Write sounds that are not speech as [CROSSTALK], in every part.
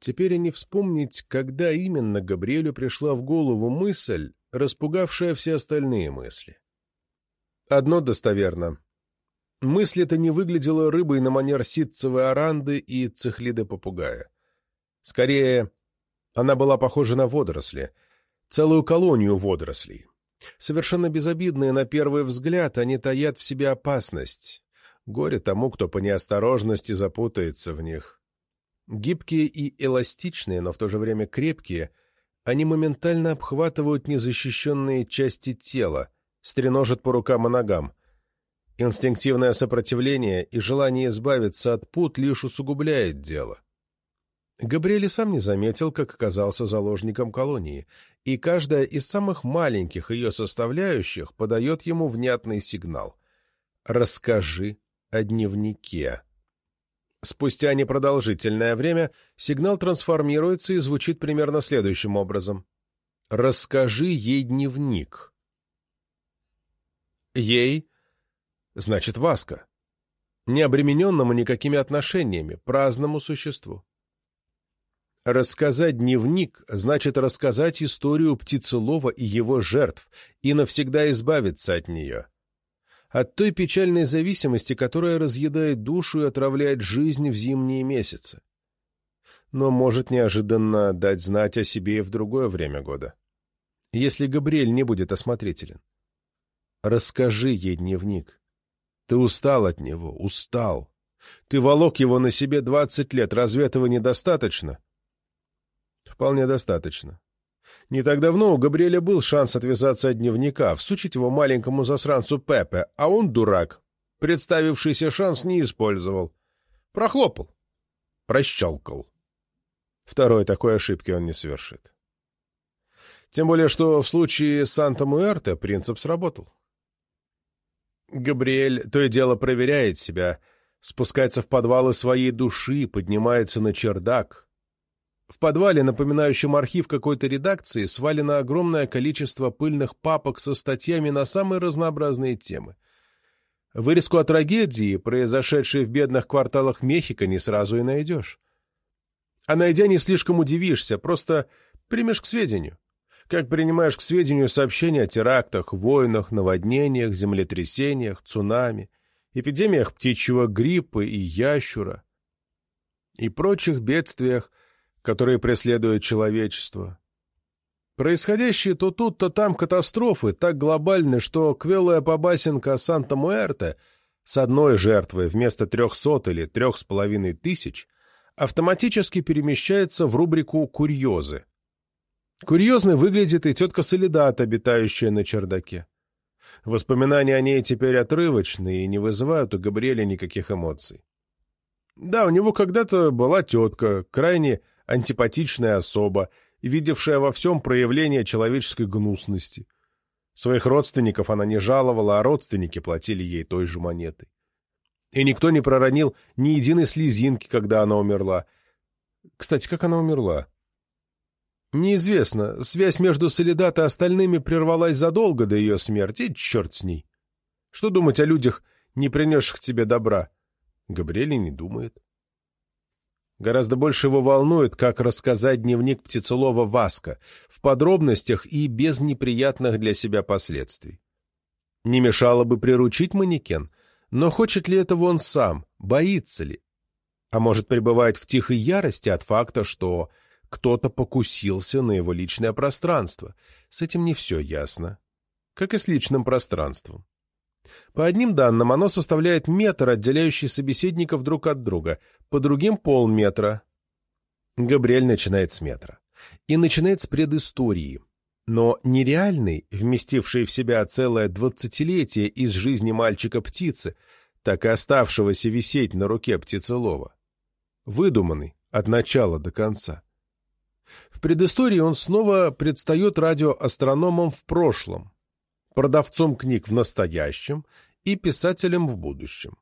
Теперь и не вспомнить, когда именно Габриэлю пришла в голову мысль, распугавшая все остальные мысли. Одно достоверно. Мысль эта не выглядела рыбой на манер ситцевой оранды и цихлиды попугая. Скорее, она была похожа на водоросли, целую колонию водорослей. Совершенно безобидные на первый взгляд, они таят в себе опасность. Горе тому, кто по неосторожности запутается в них. Гибкие и эластичные, но в то же время крепкие, они моментально обхватывают незащищенные части тела, стреножат по рукам и ногам. Инстинктивное сопротивление и желание избавиться от пут лишь усугубляет дело. Габриэль сам не заметил, как оказался заложником колонии, и каждая из самых маленьких ее составляющих подает ему внятный сигнал. «Расскажи о дневнике». Спустя непродолжительное время сигнал трансформируется и звучит примерно следующим образом. «Расскажи ей дневник». «Ей» значит Васка, необремененному никакими отношениями, праздному существу. Рассказать дневник значит рассказать историю птицелова и его жертв и навсегда избавиться от нее от той печальной зависимости, которая разъедает душу и отравляет жизнь в зимние месяцы. Но может неожиданно дать знать о себе и в другое время года. Если Габриэль не будет осмотрителен. Расскажи ей дневник. Ты устал от него, устал. Ты волок его на себе двадцать лет, разве этого недостаточно? Вполне достаточно. Не так давно у Габриэля был шанс отвязаться от дневника, всучить его маленькому засранцу Пепе, а он, дурак, представившийся шанс не использовал. Прохлопал. Прощелкал. Второй такой ошибки он не совершит. Тем более, что в случае Санта-Муэрте принцип сработал. Габриэль то и дело проверяет себя, спускается в подвалы своей души, поднимается на чердак, в подвале, напоминающем архив какой-то редакции, свалено огромное количество пыльных папок со статьями на самые разнообразные темы. Вырезку о трагедии, произошедшей в бедных кварталах Мехико, не сразу и найдешь. А найдя, не слишком удивишься, просто примешь к сведению. Как принимаешь к сведению сообщения о терактах, войнах, наводнениях, землетрясениях, цунами, эпидемиях птичьего гриппа и ящура и прочих бедствиях, которые преследуют человечество. Происходящие то тут, то там катастрофы так глобальны, что квелая побасенка Санта-Муэрте с одной жертвой вместо трехсот или трех с половиной тысяч автоматически перемещается в рубрику «Курьезы». Курьезной выглядит и тетка Солидат, обитающая на чердаке. Воспоминания о ней теперь отрывочные и не вызывают у Габриэля никаких эмоций. Да, у него когда-то была тетка, крайне антипатичная особа, видевшая во всем проявление человеческой гнусности. Своих родственников она не жаловала, а родственники платили ей той же монетой. И никто не проронил ни единой слезинки, когда она умерла. Кстати, как она умерла? Неизвестно. Связь между Солидат и остальными прервалась задолго до ее смерти, черт с ней. Что думать о людях, не принесших тебе добра? Габриэль не думает. Гораздо больше его волнует, как рассказать дневник птицелова Васка в подробностях и без неприятных для себя последствий. Не мешало бы приручить манекен, но хочет ли этого он сам, боится ли? А может, пребывает в тихой ярости от факта, что кто-то покусился на его личное пространство. С этим не все ясно. Как и с личным пространством. По одним данным, оно составляет метр, отделяющий собеседников друг от друга, по другим — полметра. Габриэль начинает с метра. И начинает с предыстории. Но нереальный, вместивший в себя целое двадцатилетие из жизни мальчика-птицы, так и оставшегося висеть на руке птицелова. Выдуманный от начала до конца. В предыстории он снова предстает радиоастрономом в прошлом, продавцом книг в настоящем и писателем в будущем.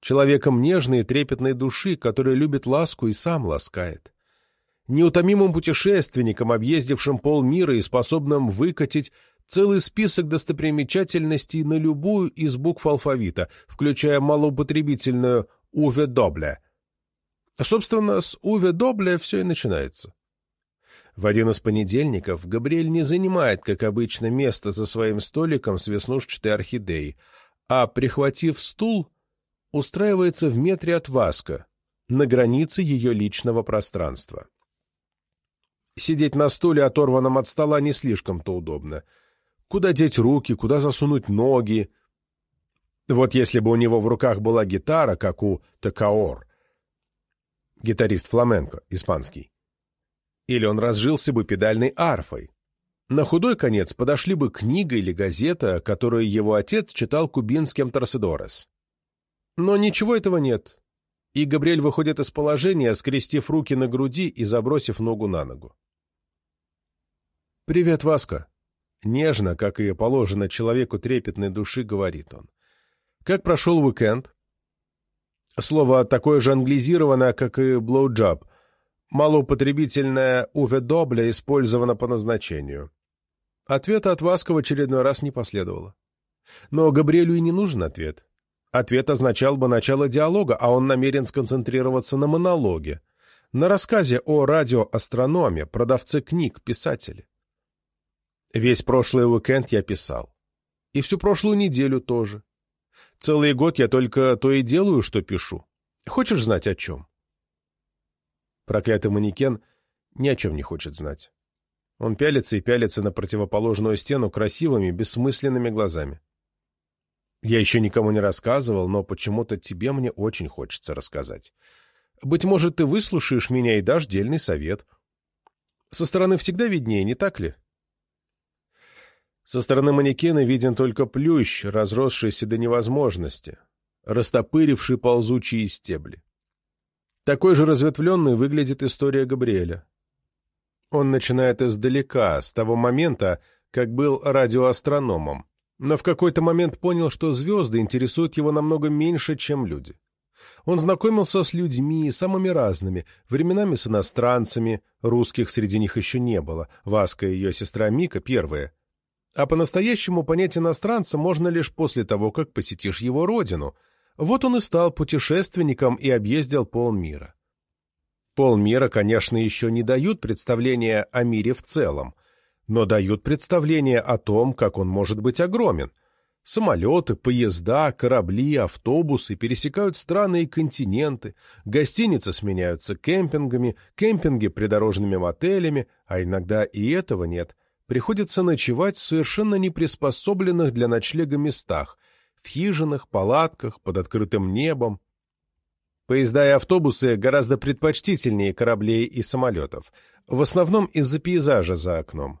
Человеком нежной и трепетной души, который любит ласку и сам ласкает. Неутомимым путешественником, объездившим полмира и способным выкатить целый список достопримечательностей на любую из букв алфавита, включая малоупотребительную «Уве Добле». Собственно, с Уве Добля все и начинается. В один из понедельников Габриэль не занимает, как обычно, место за своим столиком с веснушчатой орхидеей, а, прихватив стул, устраивается в метре от Васка, на границе ее личного пространства. Сидеть на стуле, оторванном от стола, не слишком-то удобно. Куда деть руки, куда засунуть ноги? Вот если бы у него в руках была гитара, как у Такаор, гитарист фламенко, испанский, или он разжился бы педальной арфой. На худой конец подошли бы книга или газета, которую его отец читал кубинским Торседорес. Но ничего этого нет, и Габриэль выходит из положения, скрестив руки на груди и забросив ногу на ногу. «Привет, Васка!» Нежно, как и положено человеку трепетной души, говорит он. «Как прошел уикенд?» Слово такое же англизированное, как и «блоуджаб», малоупотребительное «уве добля» использовано по назначению. Ответа от Васка в очередной раз не последовало. Но Габриэлю и не нужен ответ. Ответ означал бы начало диалога, а он намерен сконцентрироваться на монологе, на рассказе о радиоастрономе, продавце книг, писателе. Весь прошлый уикенд я писал. И всю прошлую неделю тоже. Целый год я только то и делаю, что пишу. Хочешь знать о чем? Проклятый манекен ни о чем не хочет знать. Он пялится и пялится на противоположную стену красивыми, бессмысленными глазами. Я еще никому не рассказывал, но почему-то тебе мне очень хочется рассказать. Быть может, ты выслушаешь меня и дашь дельный совет. Со стороны всегда виднее, не так ли? Со стороны манекена виден только плющ, разросшийся до невозможности, растопыривший ползучие стебли. Такой же разветвленной выглядит история Габриэля. Он начинает издалека, с того момента, как был радиоастрономом но в какой-то момент понял, что звезды интересуют его намного меньше, чем люди. Он знакомился с людьми, самыми разными, временами с иностранцами, русских среди них еще не было, Васка и ее сестра Мика первые. А по-настоящему понять иностранца можно лишь после того, как посетишь его родину. Вот он и стал путешественником и объездил полмира. Полмира, конечно, еще не дают представления о мире в целом, но дают представление о том, как он может быть огромен. Самолеты, поезда, корабли, автобусы пересекают страны и континенты, гостиницы сменяются кемпингами, кемпинги придорожными мотелями, а иногда и этого нет. Приходится ночевать в совершенно неприспособленных для ночлега местах, в хижинах, палатках, под открытым небом. Поезда и автобусы гораздо предпочтительнее кораблей и самолетов, в основном из-за пейзажа за окном.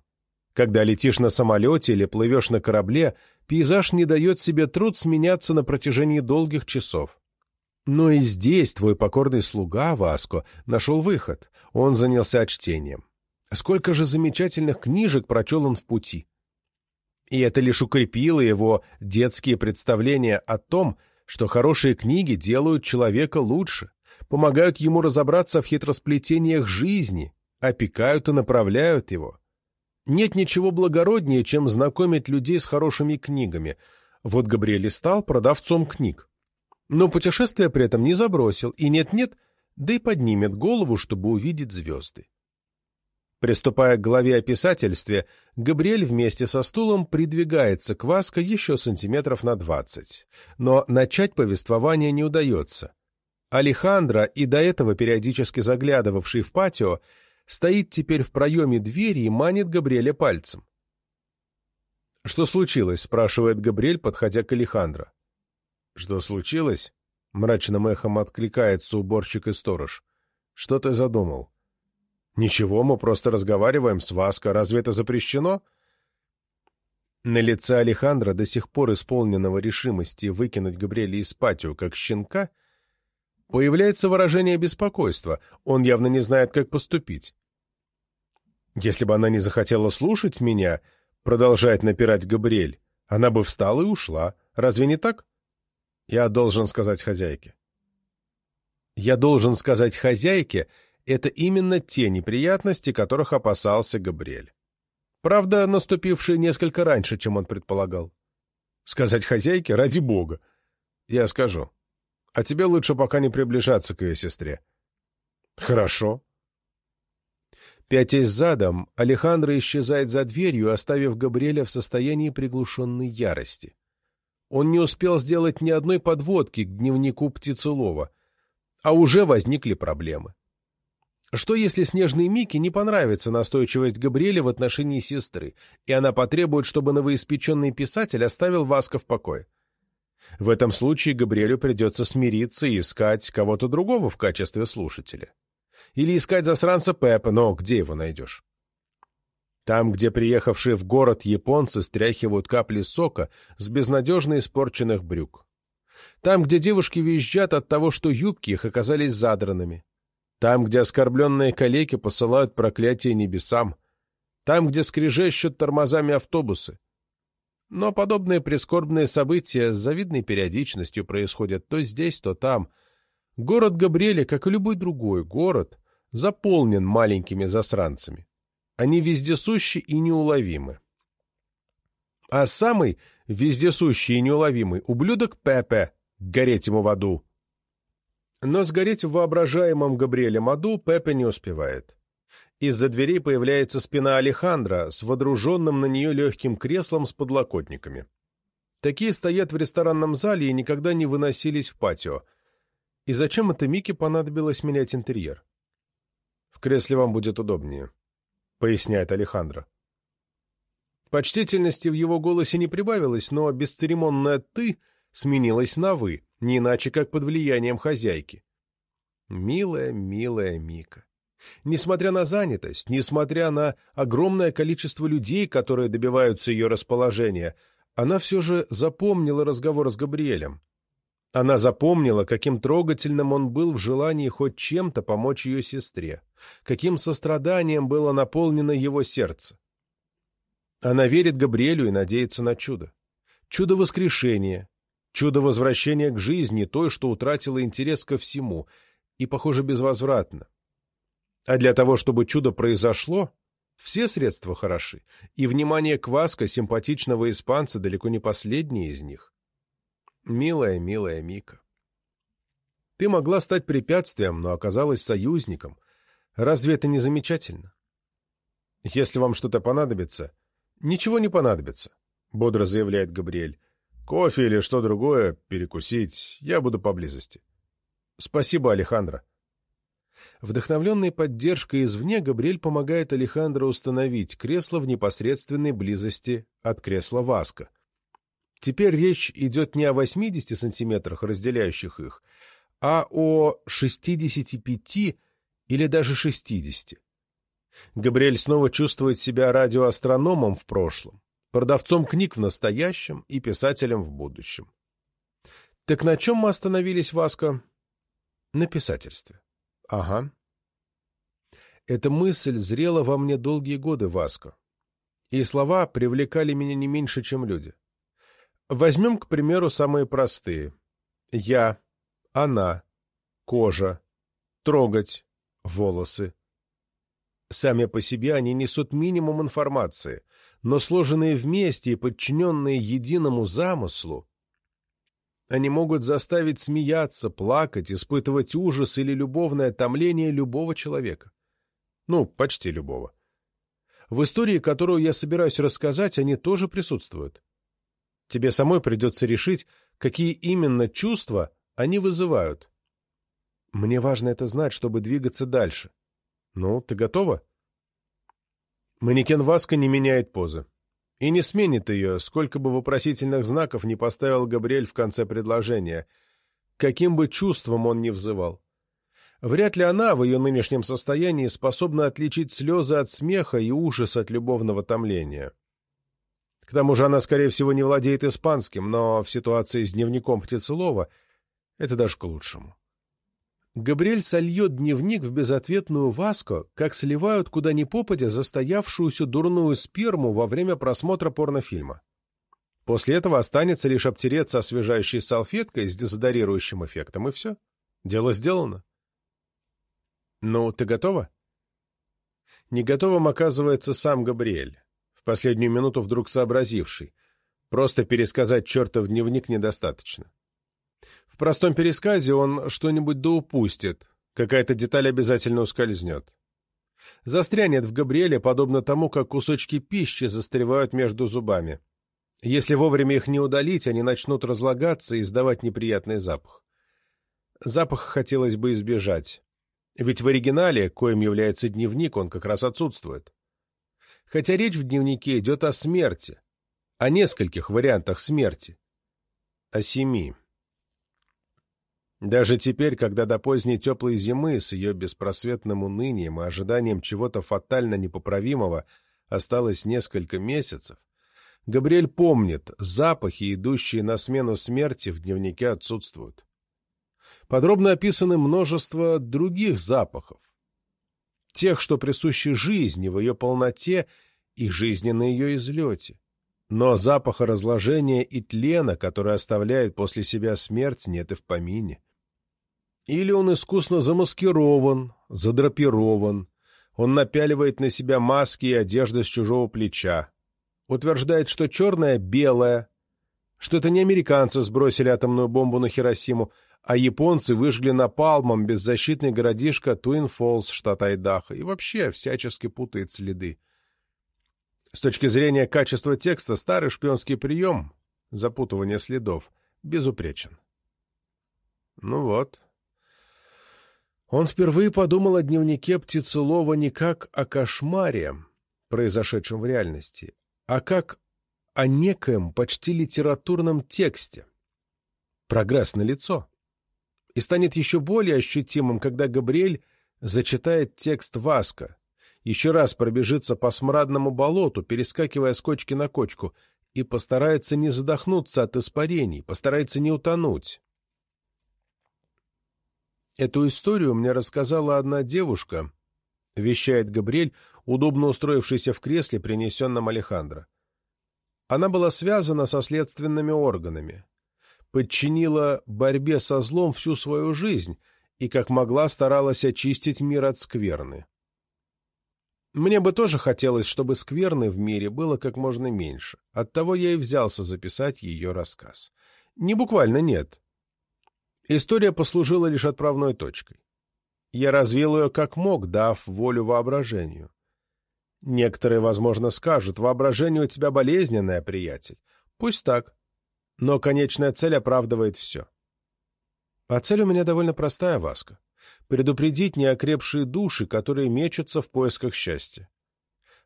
Когда летишь на самолете или плывешь на корабле, пейзаж не дает себе труд сменяться на протяжении долгих часов. Но и здесь твой покорный слуга, Васко, нашел выход. Он занялся чтением. Сколько же замечательных книжек прочел он в пути. И это лишь укрепило его детские представления о том, что хорошие книги делают человека лучше, помогают ему разобраться в хитросплетениях жизни, опекают и направляют его. Нет ничего благороднее, чем знакомить людей с хорошими книгами. Вот Габриэль стал продавцом книг. Но путешествие при этом не забросил, и нет-нет, да и поднимет голову, чтобы увидеть звезды. Приступая к главе о писательстве, Габриэль вместе со стулом придвигается к Васко еще сантиметров на двадцать. Но начать повествование не удается. Алехандро, и до этого периодически заглядывавший в патио, стоит теперь в проеме двери и манит Габриэля пальцем. «Что случилось?» — спрашивает Габриэль, подходя к Алехандро. «Что случилось?» — мрачным эхом откликается уборщик и сторож. «Что ты задумал?» «Ничего, мы просто разговариваем с Васко. Разве это запрещено?» На лице Алехандра, до сих пор исполненного решимости выкинуть Габриэля из патио, как щенка, появляется выражение беспокойства. Он явно не знает, как поступить. Если бы она не захотела слушать меня, продолжает напирать Габриэль, она бы встала и ушла. Разве не так? Я должен сказать хозяйке. Я должен сказать хозяйке, это именно те неприятности, которых опасался Габриэль. Правда, наступившие несколько раньше, чем он предполагал. Сказать хозяйке ради бога. Я скажу. А тебе лучше пока не приближаться к ее сестре. Хорошо. Пятясь задом, Алехандро исчезает за дверью, оставив Габриэля в состоянии приглушенной ярости. Он не успел сделать ни одной подводки к дневнику Птицелова, а уже возникли проблемы. Что если снежной Мике не понравится настойчивость Габриэля в отношении сестры, и она потребует, чтобы новоиспеченный писатель оставил Васка в покое? В этом случае Габриэлю придется смириться и искать кого-то другого в качестве слушателя. Или искать засранца Пеппа, но где его найдешь? Там, где приехавшие в город японцы стряхивают капли сока с безнадежно испорченных брюк. Там, где девушки визжат от того, что юбки их оказались задранными. Там, где оскорбленные калеки посылают проклятие небесам. Там, где скрежещут тормозами автобусы. Но подобные прискорбные события с завидной периодичностью происходят то здесь, то там. Город Габриэля, как и любой другой город, заполнен маленькими засранцами. Они вездесущи и неуловимы. А самый вездесущий и неуловимый ублюдок Пепе, гореть ему в аду. Но сгореть в воображаемом Габриэлем аду Пепе не успевает. Из-за дверей появляется спина Алехандра с водруженным на нее легким креслом с подлокотниками. Такие стоят в ресторанном зале и никогда не выносились в патио. И зачем это Мике понадобилось менять интерьер? В кресле вам будет удобнее, — поясняет Алехандро. Почтительности в его голосе не прибавилось, но бесцеремонное «ты» сменилось на «вы», не иначе как под влиянием хозяйки. Милая, милая Мика. Несмотря на занятость, несмотря на огромное количество людей, которые добиваются ее расположения, она все же запомнила разговор с Габриэлем. Она запомнила, каким трогательным он был в желании хоть чем-то помочь ее сестре, каким состраданием было наполнено его сердце. Она верит Габриэлю и надеется на чудо. Чудо воскрешения, чудо возвращения к жизни, той, что утратила интерес ко всему, и, похоже, безвозвратно. А для того, чтобы чудо произошло, все средства хороши, и внимание Кваска, симпатичного испанца, далеко не последнее из них. Милая, милая Мика. Ты могла стать препятствием, но оказалась союзником. Разве это не замечательно? Если вам что-то понадобится... Ничего не понадобится, — бодро заявляет Габриэль. Кофе или что другое, перекусить, я буду поблизости. Спасибо, Алехандро. Вдохновленный поддержкой извне, Габриэль помогает Алехандро установить кресло в непосредственной близости от кресла Васка — Теперь речь идет не о 80 сантиметрах, разделяющих их, а о 65 или даже 60. Габриэль снова чувствует себя радиоастрономом в прошлом, продавцом книг в настоящем и писателем в будущем. Так на чем мы остановились, Васко? На писательстве. Ага. Эта мысль зрела во мне долгие годы, Васко. И слова привлекали меня не меньше, чем люди. Возьмем, к примеру, самые простые. Я, она, кожа, трогать, волосы. Сами по себе они несут минимум информации, но сложенные вместе и подчиненные единому замыслу, они могут заставить смеяться, плакать, испытывать ужас или любовное томление любого человека. Ну, почти любого. В истории, которую я собираюсь рассказать, они тоже присутствуют. Тебе самой придется решить, какие именно чувства они вызывают. Мне важно это знать, чтобы двигаться дальше. Ну, ты готова? Манекен Васка не меняет позы. И не сменит ее, сколько бы вопросительных знаков не поставил Габриэль в конце предложения, каким бы чувством он ни взывал. Вряд ли она в ее нынешнем состоянии способна отличить слезы от смеха и ужас от любовного томления. К тому же она, скорее всего, не владеет испанским, но в ситуации с дневником Птицелова это даже к лучшему. Габриэль сольет дневник в безответную Васко, как сливают куда ни попадя застоявшуюся дурную сперму во время просмотра порнофильма. После этого останется лишь обтереться освежающей салфеткой с дезодорирующим эффектом, и все. Дело сделано. Ну, ты готова? Не готовым оказывается сам Габриэль в последнюю минуту вдруг сообразивший. Просто пересказать чертов дневник недостаточно. В простом пересказе он что-нибудь да упустит, Какая-то деталь обязательно ускользнет. Застрянет в Габриэле, подобно тому, как кусочки пищи застревают между зубами. Если вовремя их не удалить, они начнут разлагаться и издавать неприятный запах. Запах хотелось бы избежать. Ведь в оригинале, коим является дневник, он как раз отсутствует. Хотя речь в дневнике идет о смерти, о нескольких вариантах смерти. О семи. Даже теперь, когда до поздней теплой зимы с ее беспросветным унынием и ожиданием чего-то фатально непоправимого осталось несколько месяцев, Габриэль помнит, запахи, идущие на смену смерти, в дневнике отсутствуют. Подробно описаны множество других запахов, тех, что присущи жизни в ее полноте и жизни на ее излете. Но запаха разложения и тлена, который оставляет после себя смерть, нет и в помине. Или он искусно замаскирован, задрапирован, он напяливает на себя маски и одежды с чужого плеча, утверждает, что черное — белое, что это не американцы сбросили атомную бомбу на Хиросиму, а японцы выжгли напалмом беззащитный городишко Туин Фоллс, штат Айдахо, и вообще всячески путает следы. С точки зрения качества текста, старый шпионский прием, запутывание следов, безупречен. Ну вот, он впервые подумал о дневнике Птицелова не как о кошмаре, произошедшем в реальности, а как о некоем почти литературном тексте. Прогресс налицо. И станет еще более ощутимым, когда Габриэль зачитает текст Васка, еще раз пробежится по смрадному болоту, перескакивая с кочки на кочку, и постарается не задохнуться от испарений, постарается не утонуть. Эту историю мне рассказала одна девушка, вещает Габриэль, удобно устроившийся в кресле, принесенном Алехандро. Она была связана со следственными органами, подчинила борьбе со злом всю свою жизнь и, как могла, старалась очистить мир от скверны. Мне бы тоже хотелось, чтобы скверны в мире было как можно меньше. Оттого я и взялся записать ее рассказ. Не буквально нет. История послужила лишь отправной точкой. Я развил ее как мог, дав волю воображению. Некоторые, возможно, скажут, воображение у тебя болезненное, приятель. Пусть так. Но конечная цель оправдывает все. А цель у меня довольно простая, Васка. Предупредить неокрепшие души, которые мечутся в поисках счастья.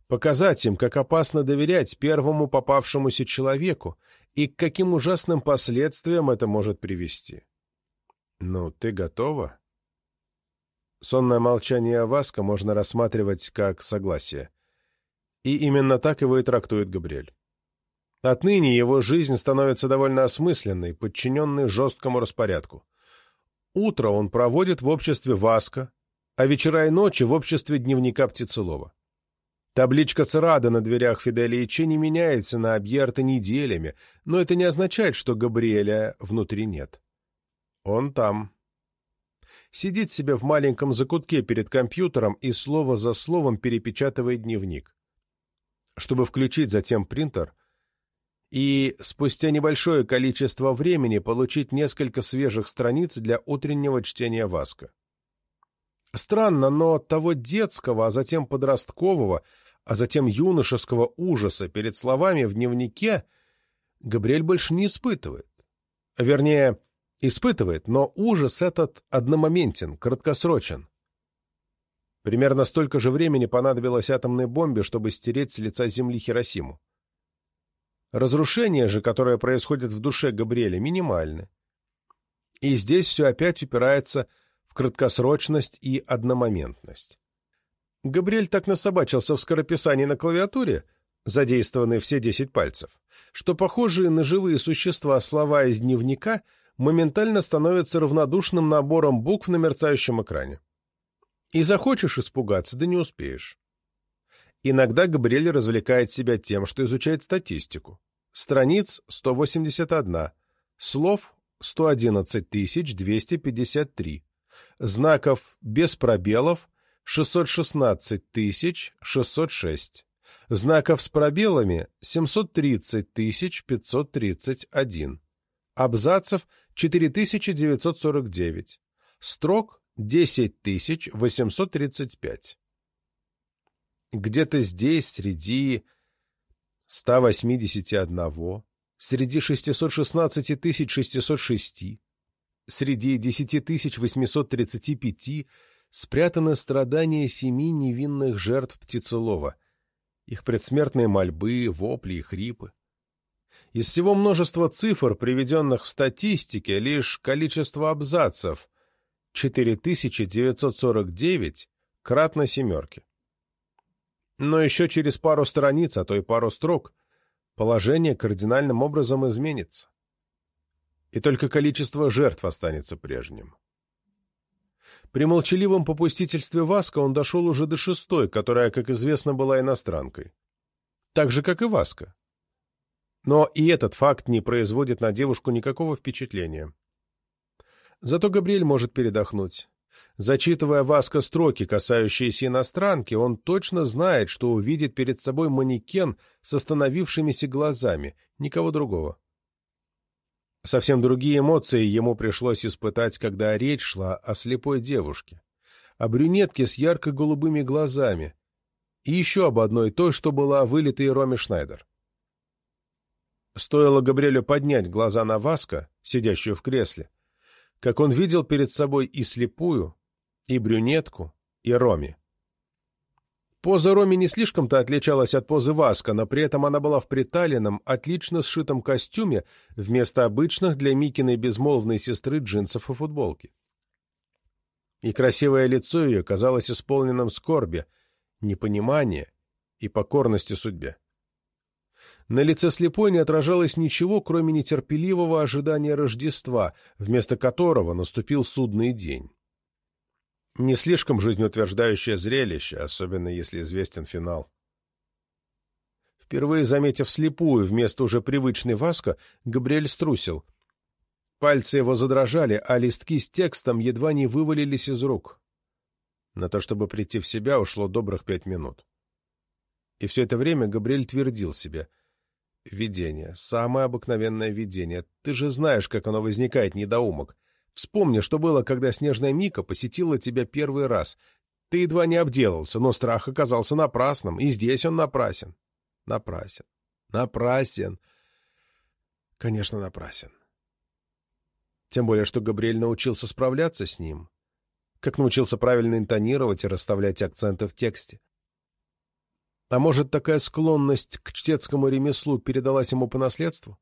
Показать им, как опасно доверять первому попавшемуся человеку и к каким ужасным последствиям это может привести. «Ну, ты готова?» Сонное молчание Васка можно рассматривать как согласие. И именно так его и трактует Габриэль. Отныне его жизнь становится довольно осмысленной, подчиненной жесткому распорядку. Утро он проводит в обществе Васка, а вечера и ночи в обществе дневника Птицелова. Табличка Церада на дверях Фиделии Че не меняется на объерты неделями, но это не означает, что Габриэля внутри нет. Он там. Сидит себе в маленьком закутке перед компьютером и слово за словом перепечатывает дневник. Чтобы включить затем принтер и спустя небольшое количество времени получить несколько свежих страниц для утреннего чтения Васка. Странно, но того детского, а затем подросткового, а затем юношеского ужаса перед словами в дневнике Габриэль больше не испытывает. Вернее, Испытывает, но ужас этот одномоментен, краткосрочен. Примерно столько же времени понадобилось атомной бомбе, чтобы стереть с лица Земли Хиросиму. Разрушение же, которое происходит в душе Габриэля, минимальны. И здесь все опять упирается в краткосрочность и одномоментность. Габриэль так насобачился в скорописании на клавиатуре, задействованные все десять пальцев, что похожие на живые существа слова из дневника — моментально становится равнодушным набором букв на мерцающем экране. И захочешь испугаться, да не успеешь. Иногда Габриэль развлекает себя тем, что изучает статистику. Страниц 181, слов 111 253, знаков без пробелов 616 606, знаков с пробелами 730 531 абзацев 4949, строк 10 835. Где-то здесь, среди 181, среди 616 606, среди 10 835 спрятаны страдания семи невинных жертв птицелова, их предсмертные мольбы, вопли и хрипы. Из всего множества цифр, приведенных в статистике, лишь количество абзацев 4949 кратно семерки. Но еще через пару страниц, а то и пару строк, положение кардинальным образом изменится. И только количество жертв останется прежним. При молчаливом попустительстве Васка он дошел уже до шестой, которая, как известно, была иностранкой. Так же, как и Васка. Но и этот факт не производит на девушку никакого впечатления. Зато Габриэль может передохнуть. Зачитывая Васка строки, касающиеся иностранки, он точно знает, что увидит перед собой манекен с остановившимися глазами, никого другого. Совсем другие эмоции ему пришлось испытать, когда речь шла о слепой девушке, о брюнетке с ярко-голубыми глазами и еще об одной той, что была вылитой Роме Шнайдер. Стоило Габриэлю поднять глаза на Васка, сидящую в кресле, как он видел перед собой и слепую, и брюнетку, и Роми. Поза Роми не слишком-то отличалась от позы Васка, но при этом она была в приталенном, отлично сшитом костюме вместо обычных для Микиной безмолвной сестры джинсов и футболки. И красивое лицо ее казалось исполненным скорби, непонимания и покорности судьбе. На лице слепой не отражалось ничего, кроме нетерпеливого ожидания Рождества, вместо которого наступил судный день. Не слишком жизнеутверждающее зрелище, особенно если известен финал. Впервые заметив слепую вместо уже привычной Васка, Габриэль струсил. Пальцы его задрожали, а листки с текстом едва не вывалились из рук. На то, чтобы прийти в себя, ушло добрых пять минут. И все это время Габриэль твердил себе — Видение. Самое обыкновенное видение. Ты же знаешь, как оно возникает, недоумок. Вспомни, что было, когда снежная Мика посетила тебя первый раз. Ты едва не обделался, но страх оказался напрасным, и здесь он напрасен. Напрасен. Напрасен. Конечно, напрасен. Тем более, что Габриэль научился справляться с ним. Как научился правильно интонировать и расставлять акценты в тексте. А может, такая склонность к чтецкому ремеслу передалась ему по наследству?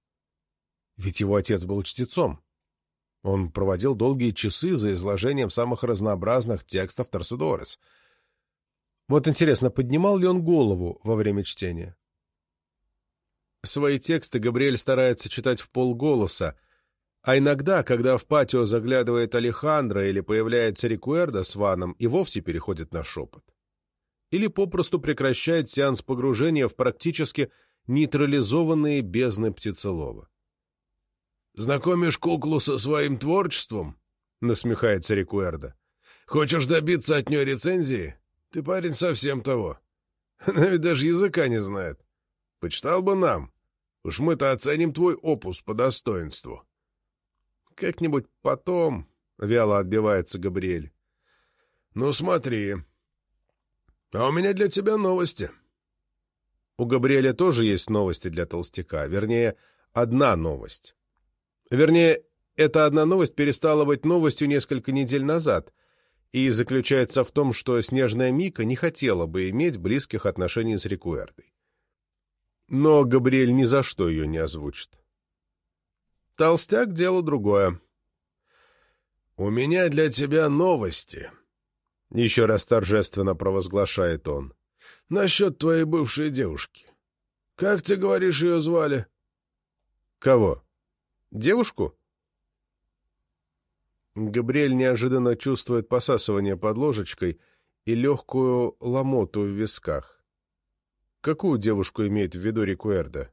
Ведь его отец был чтецом. Он проводил долгие часы за изложением самых разнообразных текстов Торседорес. Вот интересно, поднимал ли он голову во время чтения? Свои тексты Габриэль старается читать в полголоса, а иногда, когда в патио заглядывает Алехандро или появляется Рикуэрдо с Ваном, и вовсе переходит на шепот или попросту прекращает сеанс погружения в практически нейтрализованные бездны птицелова. «Знакомишь куклу со своим творчеством?» — насмехается Рикуэрдо. «Хочешь добиться от нее рецензии? Ты парень совсем того. Она ведь даже языка не знает. Почитал бы нам. Уж мы-то оценим твой опус по достоинству». «Как-нибудь потом», — вяло отбивается Габриэль. «Ну смотри, а у меня для тебя новости. У Габриэля тоже есть новости для толстяка. Вернее, одна новость. Вернее, эта одна новость перестала быть новостью несколько недель назад и заключается в том, что Снежная Мика не хотела бы иметь близких отношений с Рикуэрдой. Но Габриэль ни за что ее не озвучит. Толстяк — дело другое. «У меня для тебя новости», — еще раз торжественно провозглашает он. — Насчет твоей бывшей девушки. Как ты говоришь, ее звали? — Кого? Девушку? Габриэль неожиданно чувствует посасывание под ложечкой и легкую ломоту в висках. Какую девушку имеет в виду Рикуэрда?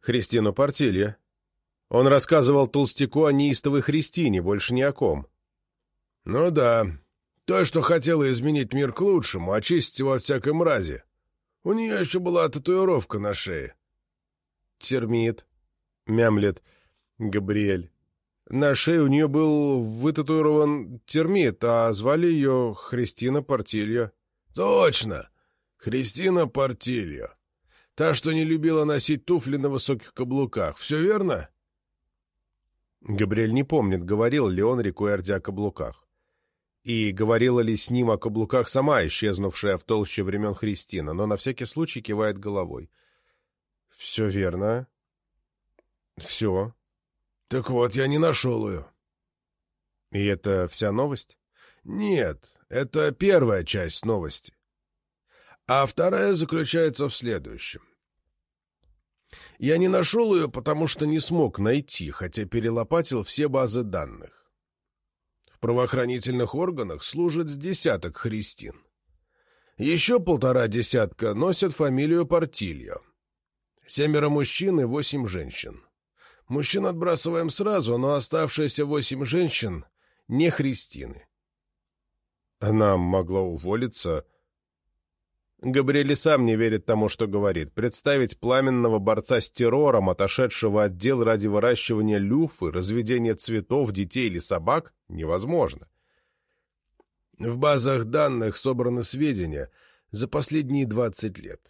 Христину Портилья. Он рассказывал толстяку о неистовой Христине, больше ни о ком. — Ну да, то, что хотела изменить мир к лучшему, очистить его от всякой мрази. У нее еще была татуировка на шее. Термит, мямлет Габриэль. На шее у нее был вытатуирован термит, а звали ее Христина Портильо. Точно! Христина Портильо. Та, что не любила носить туфли на высоких каблуках. Все верно? Габриэль не помнит, говорил ли он Рикуэрди о каблуках. И говорила ли с ним о каблуках сама, исчезнувшая в толще времен Христина, но на всякий случай кивает головой. «Все верно. Все». «Так вот, я не нашел ее». «И это вся новость?» «Нет, это первая часть новости. А вторая заключается в следующем. Я не нашел ее, потому что не смог найти, хотя перелопатил все базы данных. В правоохранительных органах служат с десяток христин. Еще полтора десятка носят фамилию Портильо. Семеро мужчин и восемь женщин. Мужчин отбрасываем сразу, но оставшиеся восемь женщин — не христины. Она могла уволиться Габриэль сам не верит тому, что говорит. Представить пламенного борца с террором, отошедшего от дел ради выращивания люфы, разведения цветов, детей или собак, невозможно. В базах данных собраны сведения за последние двадцать лет.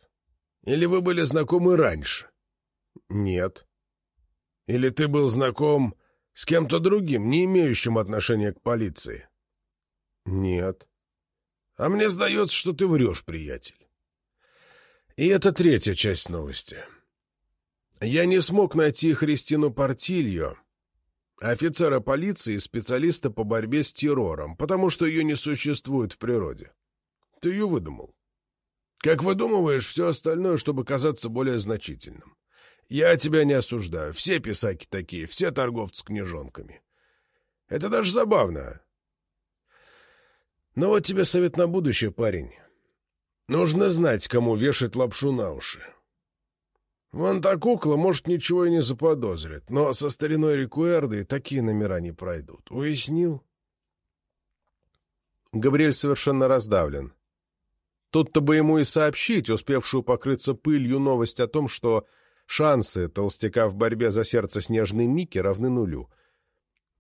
Или вы были знакомы раньше? Нет. Или ты был знаком с кем-то другим, не имеющим отношения к полиции? Нет. А мне сдается, что ты врешь, приятель. И это третья часть новости. Я не смог найти Христину Портильо, офицера полиции и специалиста по борьбе с террором, потому что ее не существует в природе. Ты ее выдумал. Как выдумываешь все остальное, чтобы казаться более значительным. Я тебя не осуждаю. Все писаки такие, все торговцы книжонками. Это даже забавно. Но вот тебе совет на будущее, парень. Нужно знать, кому вешать лапшу на уши. Вон та кукла, может, ничего и не заподозрит, но со стариной Рикуэрдой такие номера не пройдут. Уяснил? Габриэль совершенно раздавлен. Тут-то бы ему и сообщить, успевшую покрыться пылью новость о том, что шансы толстяка в борьбе за сердце снежной Мики равны нулю.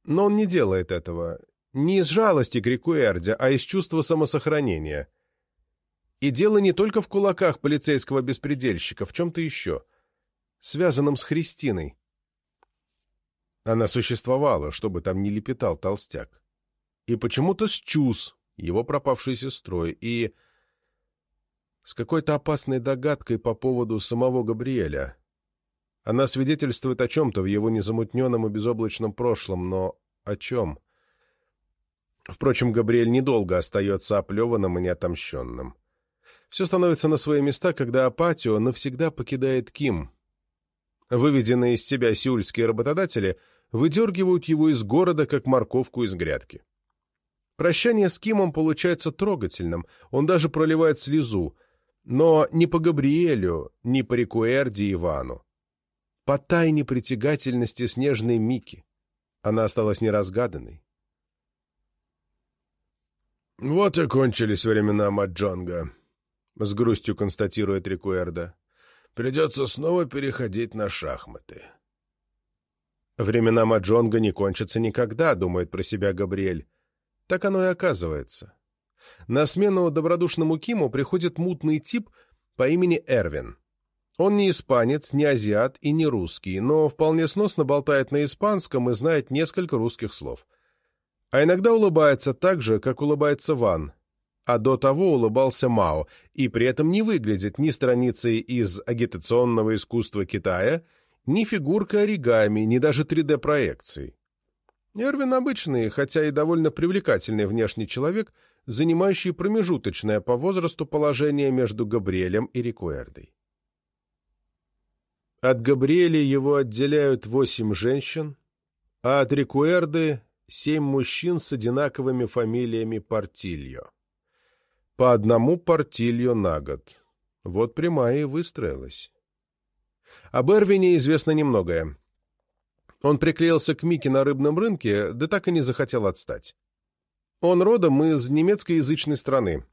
Но он не делает этого не из жалости к Рикуэрде, а из чувства самосохранения. И дело не только в кулаках полицейского беспредельщика, в чем-то еще, связанном с Христиной. Она существовала, чтобы там не лепетал толстяк. И почему-то с Чус, его пропавшей сестрой, и с какой-то опасной догадкой по поводу самого Габриэля. Она свидетельствует о чем-то в его незамутненном и безоблачном прошлом, но о чем? Впрочем, Габриэль недолго остается оплеванным и неотомщенным. Все становится на свои места, когда Апатио навсегда покидает Ким. Выведенные из себя сеульские работодатели выдергивают его из города, как морковку из грядки. Прощание с Кимом получается трогательным, он даже проливает слезу, но не по Габриэлю, не по Рикуэрди Ивану. По тайне притягательности снежной Мики. Она осталась неразгаданной. «Вот и кончились времена Маджонга», — с грустью констатирует Рикуэрда. «Придется снова переходить на шахматы». «Времена Маджонга не кончатся никогда», — думает про себя Габриэль. Так оно и оказывается. На смену добродушному Киму приходит мутный тип по имени Эрвин. Он не испанец, не азиат и не русский, но вполне сносно болтает на испанском и знает несколько русских слов а иногда улыбается так же, как улыбается Ван, а до того улыбался Мао, и при этом не выглядит ни страницей из агитационного искусства Китая, ни фигуркой оригами, ни даже 3D-проекцией. Эрвин обычный, хотя и довольно привлекательный внешний человек, занимающий промежуточное по возрасту положение между Габриэлем и Рикуэрдой. От Габриэля его отделяют восемь женщин, а от Рикуэрды семь мужчин с одинаковыми фамилиями Портильо. По одному Портильо на год. Вот прямая и выстроилась. Об Эрвине известно немногое. Он приклеился к Мике на рыбном рынке, да так и не захотел отстать. Он родом из немецкоязычной страны.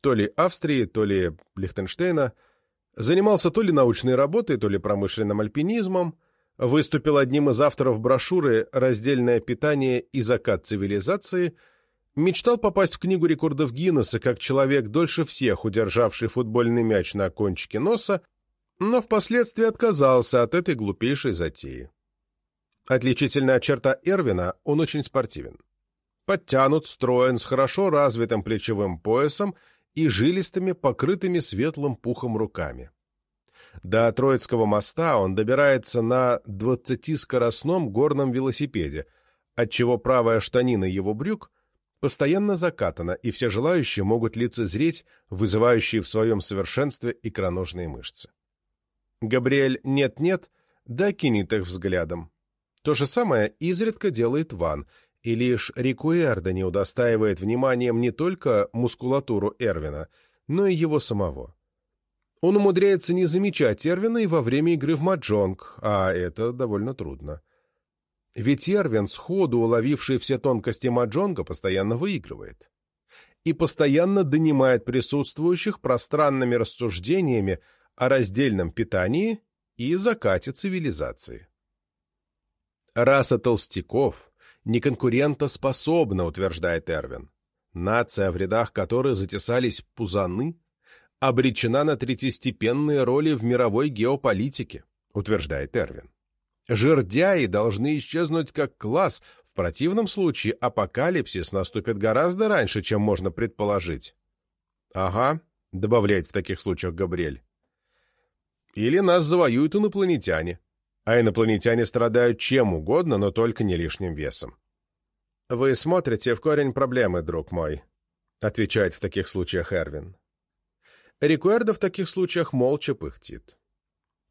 То ли Австрии, то ли Лихтенштейна. Занимался то ли научной работой, то ли промышленным альпинизмом. Выступил одним из авторов брошюры «Раздельное питание и закат цивилизации», мечтал попасть в Книгу рекордов Гиннесса как человек, дольше всех удержавший футбольный мяч на кончике носа, но впоследствии отказался от этой глупейшей затеи. Отличительная черта Эрвина – он очень спортивен. Подтянут, строен, с хорошо развитым плечевым поясом и жилистыми, покрытыми светлым пухом руками. До Троицкого моста он добирается на 20-скоростном горном велосипеде, отчего правая штанина его брюк постоянно закатана, и все желающие могут лицезреть вызывающие в своем совершенстве икроножные мышцы. Габриэль нет-нет, да кинет их взглядом. То же самое изредка делает Ван, и лишь Рикуэрда не удостаивает вниманием не только мускулатуру Эрвина, но и его самого. Он умудряется не замечать Эрвина и во время игры в маджонг, а это довольно трудно. Ведь Эрвин, сходу уловивший все тонкости маджонга, постоянно выигрывает. И постоянно донимает присутствующих пространными рассуждениями о раздельном питании и закате цивилизации. Раса толстяков неконкурентоспособна, утверждает Эрвин. Нация, в рядах которой затесались пузаны, обречена на третьестепенные роли в мировой геополитике, утверждает Эрвин. Жердяи должны исчезнуть как класс, в противном случае апокалипсис наступит гораздо раньше, чем можно предположить. Ага, добавляет в таких случаях Габриэль. Или нас завоюют инопланетяне, а инопланетяне страдают чем угодно, но только не лишним весом. «Вы смотрите в корень проблемы, друг мой», — отвечает в таких случаях Эрвин. Рикуэрдо в таких случаях молча пыхтит.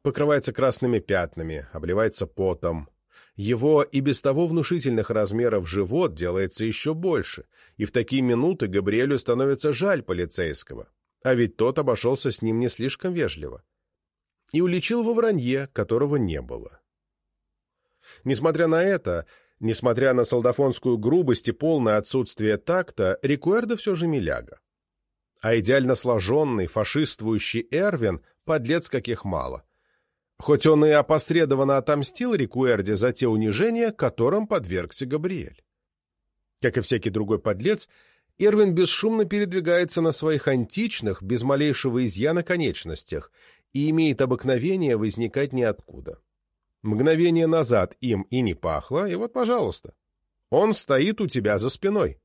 Покрывается красными пятнами, обливается потом. Его и без того внушительных размеров живот делается еще больше, и в такие минуты Габриэлю становится жаль полицейского, а ведь тот обошелся с ним не слишком вежливо. И уличил во вранье, которого не было. Несмотря на это, несмотря на солдафонскую грубость и полное отсутствие такта, Рикуэрдо все же миляга а идеально сложенный, фашиствующий Эрвин — подлец каких мало. Хоть он и опосредованно отомстил Рикуэрде за те унижения, которым подвергся Габриэль. Как и всякий другой подлец, Эрвин бесшумно передвигается на своих античных, без малейшего изъяна конечностях и имеет обыкновение возникать ниоткуда. Мгновение назад им и не пахло, и вот, пожалуйста, он стоит у тебя за спиной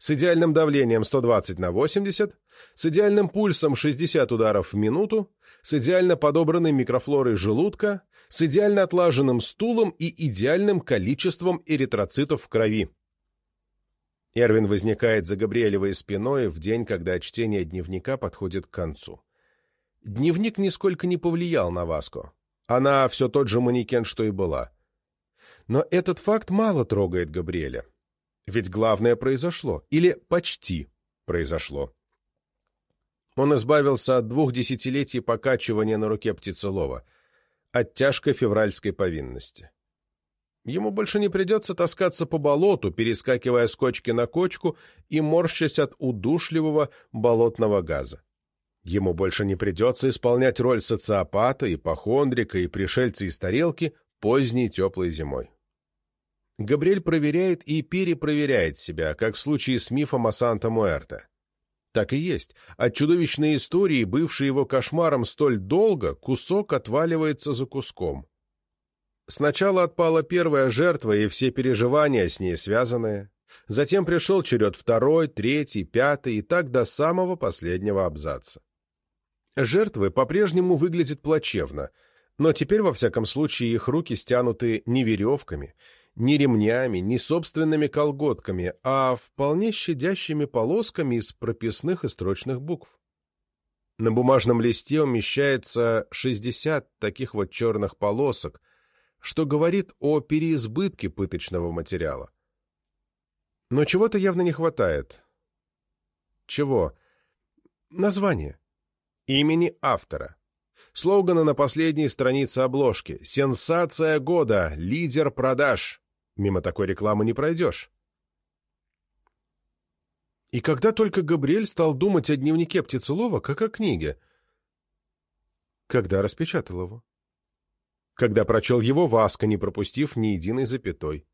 с идеальным давлением 120 на 80, с идеальным пульсом 60 ударов в минуту, с идеально подобранной микрофлорой желудка, с идеально отлаженным стулом и идеальным количеством эритроцитов в крови. Эрвин возникает за Габриэлевой спиной в день, когда чтение дневника подходит к концу. Дневник нисколько не повлиял на Васко. Она все тот же манекен, что и была. Но этот факт мало трогает Габриэля. Ведь главное произошло, или почти произошло. Он избавился от двух десятилетий покачивания на руке птицелова, от тяжкой февральской повинности. Ему больше не придется таскаться по болоту, перескакивая с кочки на кочку и морщась от удушливого болотного газа. Ему больше не придется исполнять роль социопата, ипохондрика и пришельца из тарелки поздней теплой зимой. Габриэль проверяет и перепроверяет себя, как в случае с мифом о Санта-Муэрте. Так и есть. От чудовищной истории, бывшей его кошмаром столь долго, кусок отваливается за куском. Сначала отпала первая жертва и все переживания с ней связанные. Затем пришел черед второй, третий, пятый и так до самого последнего абзаца. Жертвы по-прежнему выглядят плачевно, но теперь, во всяком случае, их руки стянуты не веревками — ни ремнями, ни собственными колготками, а вполне щадящими полосками из прописных и строчных букв. На бумажном листе умещается 60 таких вот черных полосок, что говорит о переизбытке пыточного материала. Но чего-то явно не хватает. Чего? Название. Имени автора. Слогана на последней странице обложки. «Сенсация года! Лидер продаж!» Мимо такой рекламы не пройдешь. И когда только Габриэль стал думать о дневнике Птицелова, как о книге? Когда распечатал его? когда прочел его Васка, не пропустив ни единой запятой.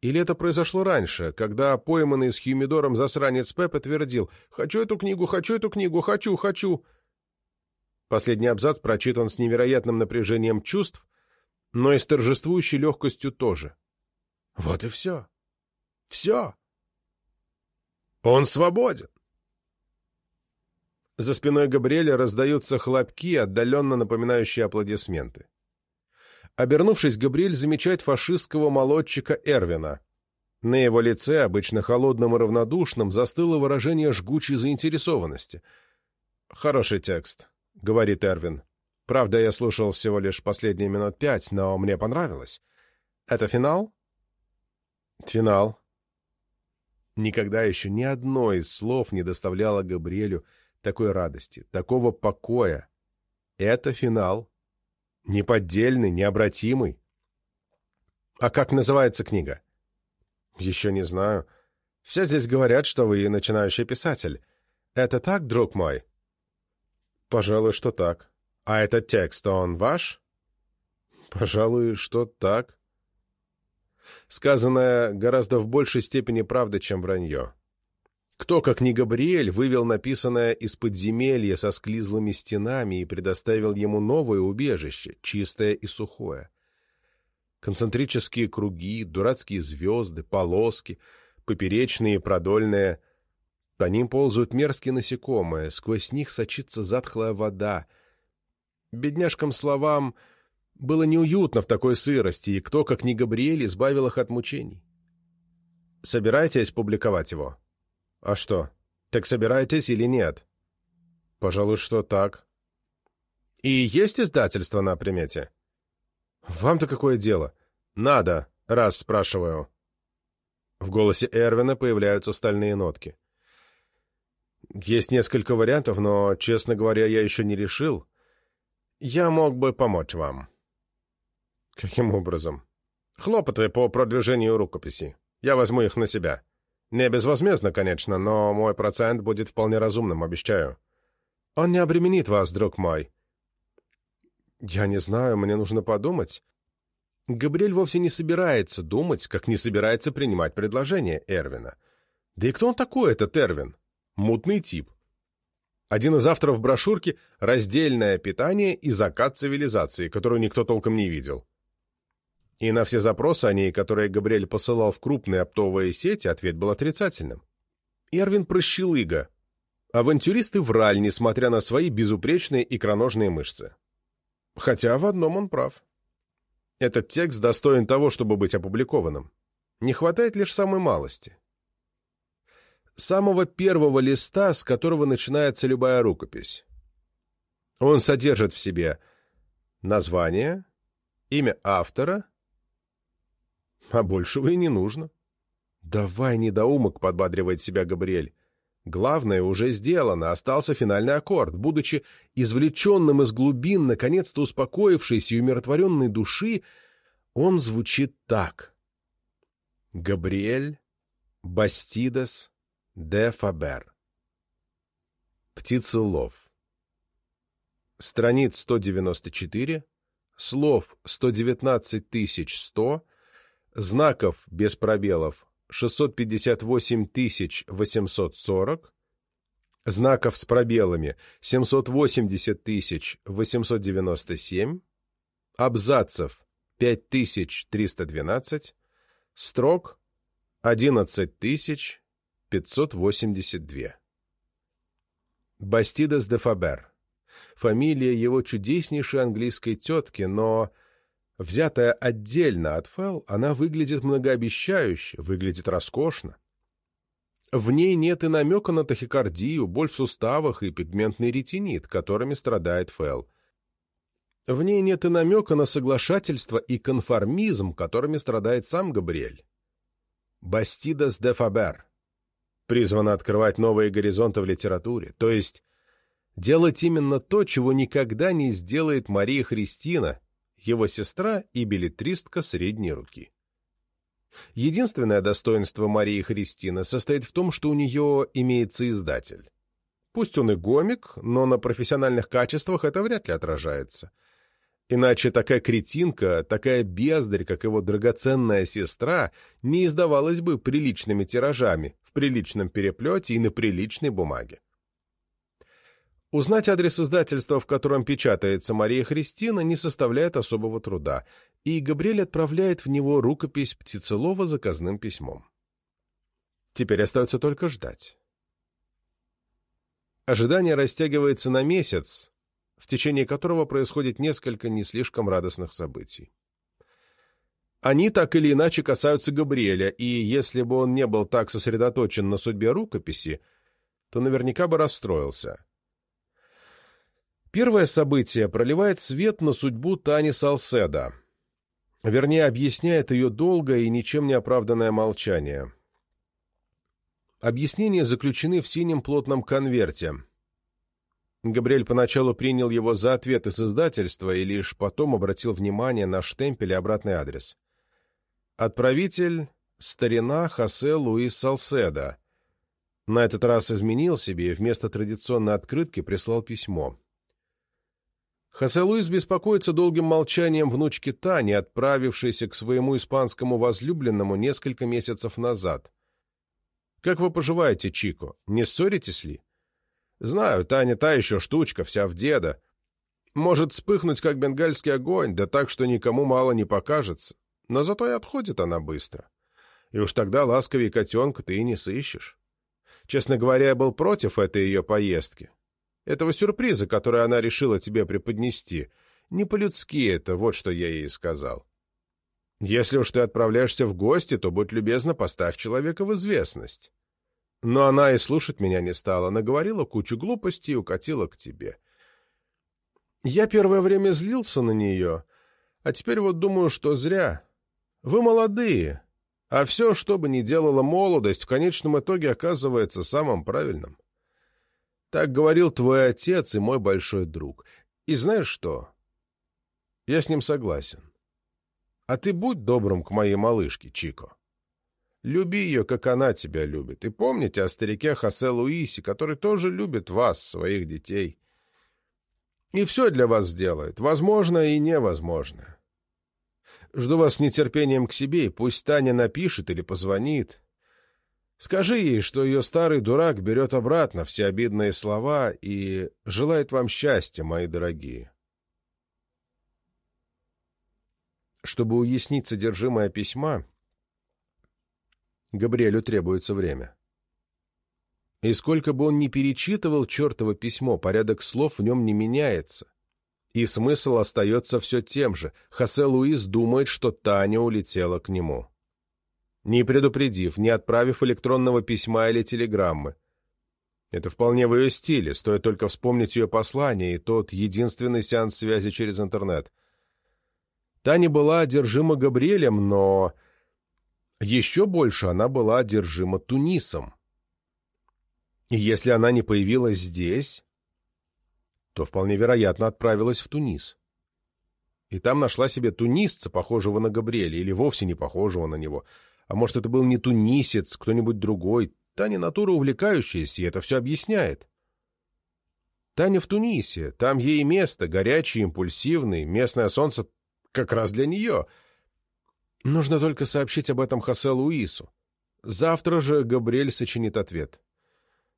Или это произошло раньше, когда пойманный с Хьюмидором засранец Пеппа твердил «Хочу эту книгу, хочу эту книгу, хочу, хочу». Последний абзац прочитан с невероятным напряжением чувств, но и с торжествующей легкостью тоже. Вот и все. Все. Он свободен. За спиной Габриэля раздаются хлопки, отдаленно напоминающие аплодисменты. Обернувшись, Габриэль замечает фашистского молодчика Эрвина. На его лице, обычно холодным и равнодушным, застыло выражение жгучей заинтересованности. «Хороший текст», — говорит Эрвин. «Правда, я слушал всего лишь последние минут пять, но мне понравилось. Это финал?» «Финал». Никогда еще ни одно из слов не доставляло Габриэлю такой радости, такого покоя. Это финал. Неподдельный, необратимый. А как называется книга? Еще не знаю. Все здесь говорят, что вы начинающий писатель. Это так, друг мой? Пожалуй, что так. А этот текст, он ваш? Пожалуй, что так. Сказанное гораздо в большей степени правда, чем вранье. Кто, как не Габриэль, вывел написанное из подземелья со склизлыми стенами и предоставил ему новое убежище, чистое и сухое? Концентрические круги, дурацкие звезды, полоски, поперечные и продольные. По ним ползают мерзкие насекомые, сквозь них сочится затхлая вода. Бедняжкам словам было неуютно в такой сырости, и кто, как не Габриэль, избавил их от мучений. Собираетесь публиковать его? «А что, так собираетесь или нет?» «Пожалуй, что так». «И есть издательство на примете?» «Вам-то какое дело?» «Надо, раз спрашиваю». В голосе Эрвина появляются стальные нотки. «Есть несколько вариантов, но, честно говоря, я еще не решил. Я мог бы помочь вам». «Каким образом?» «Хлопоты по продвижению рукописи. Я возьму их на себя». Не безвозмездно, конечно, но мой процент будет вполне разумным, обещаю. Он не обременит вас, друг мой. Я не знаю, мне нужно подумать. Габриэль вовсе не собирается думать, как не собирается принимать предложение Эрвина. Да и кто он такой, этот Эрвин? Мутный тип. Один из авторов брошюрки «Раздельное питание и закат цивилизации», которую никто толком не видел. И на все запросы о ней, которые Габриэль посылал в крупные оптовые сети, ответ был отрицательным. Эрвин прощелыга. Авантюрист и враль, несмотря на свои безупречные икроножные мышцы. Хотя в одном он прав. Этот текст достоин того, чтобы быть опубликованным. Не хватает лишь самой малости. Самого первого листа, с которого начинается любая рукопись. Он содержит в себе название, имя автора а большего и не нужно. «Давай, недоумок», — подбадривает себя Габриэль. Главное уже сделано, остался финальный аккорд. Будучи извлеченным из глубин, наконец-то успокоившейся и умиротворенной души, он звучит так. Габриэль Бастидес де Фабер? Птицелов. Страниц 194, слов 119100, знаков без пробелов 658 840, знаков с пробелами 780 897, абзацев 5312, строк 11582. Бастидас де Фабер. Фамилия его чудеснейшей английской тетки, но Взятая отдельно от Фэл, она выглядит многообещающе, выглядит роскошно. В ней нет и намека на тахикардию, боль в суставах и пигментный ретинит, которыми страдает Фэл. В ней нет и намека на соглашательство и конформизм, которыми страдает сам Габриэль. Бастидас де Фабер призвана открывать новые горизонты в литературе, то есть делать именно то, чего никогда не сделает Мария Христина, его сестра и билетристка средней руки. Единственное достоинство Марии Христины состоит в том, что у нее имеется издатель. Пусть он и гомик, но на профессиональных качествах это вряд ли отражается. Иначе такая кретинка, такая бездарь, как его драгоценная сестра, не издавалась бы приличными тиражами, в приличном переплете и на приличной бумаге. Узнать адрес издательства, в котором печатается Мария Христина, не составляет особого труда, и Габриэль отправляет в него рукопись Птицелова заказным письмом. Теперь остается только ждать. Ожидание растягивается на месяц, в течение которого происходит несколько не слишком радостных событий. Они так или иначе касаются Габриэля, и если бы он не был так сосредоточен на судьбе рукописи, то наверняка бы расстроился. Первое событие проливает свет на судьбу Тани Салседа. Вернее, объясняет ее долгое и ничем не оправданное молчание. Объяснения заключены в синем плотном конверте — Габриэль поначалу принял его за ответ из издательства и лишь потом обратил внимание на штемпель и обратный адрес. Отправитель — старина Хосе Луис Салседа. На этот раз изменил себе и вместо традиционной открытки прислал письмо. Хосе Луис беспокоится долгим молчанием внучки Тани, отправившейся к своему испанскому возлюбленному несколько месяцев назад. «Как вы поживаете, Чико? Не ссоритесь ли?» Знаю, Таня та еще штучка, вся в деда. Может вспыхнуть, как бенгальский огонь, да так, что никому мало не покажется. Но зато и отходит она быстро. И уж тогда ласковей котенка ты и не сыщешь. Честно говоря, я был против этой ее поездки. Этого сюрприза, который она решила тебе преподнести. Не по-людски это, вот что я ей сказал. Если уж ты отправляешься в гости, то, будь любезна, поставь человека в известность. Но она и слушать меня не стала, наговорила кучу глупостей и укатила к тебе. Я первое время злился на нее, а теперь вот думаю, что зря. Вы молодые, а все, что бы ни делала молодость, в конечном итоге оказывается самым правильным. Так говорил твой отец и мой большой друг. И знаешь что? Я с ним согласен. А ты будь добрым к моей малышке, Чико. Люби ее, как она тебя любит. И помните о старике Хосе Луисе, который тоже любит вас, своих детей. И все для вас сделает, возможно и невозможно. Жду вас с нетерпением к себе, и пусть Таня напишет или позвонит. Скажи ей, что ее старый дурак берет обратно все обидные слова и желает вам счастья, мои дорогие. Чтобы уяснить содержимое письма, Габриэлю требуется время. И сколько бы он ни перечитывал чертово письмо, порядок слов в нем не меняется. И смысл остается все тем же. Хосе Луис думает, что Таня улетела к нему. Не предупредив, не отправив электронного письма или телеграммы. Это вполне в ее стиле, стоит только вспомнить ее послание и тот единственный сеанс связи через интернет. Таня была одержима Габриэлем, но еще больше она была одержима Тунисом. И если она не появилась здесь, то вполне вероятно отправилась в Тунис. И там нашла себе тунисца, похожего на Габриэля, или вовсе не похожего на него. А может, это был не тунисец, кто-нибудь другой. Таня натура увлекающаяся, и это все объясняет. Таня в Тунисе, там ей место, горячий, импульсивный, местное солнце как раз для нее — Нужно только сообщить об этом Хосе Луису. Завтра же Габриэль сочинит ответ.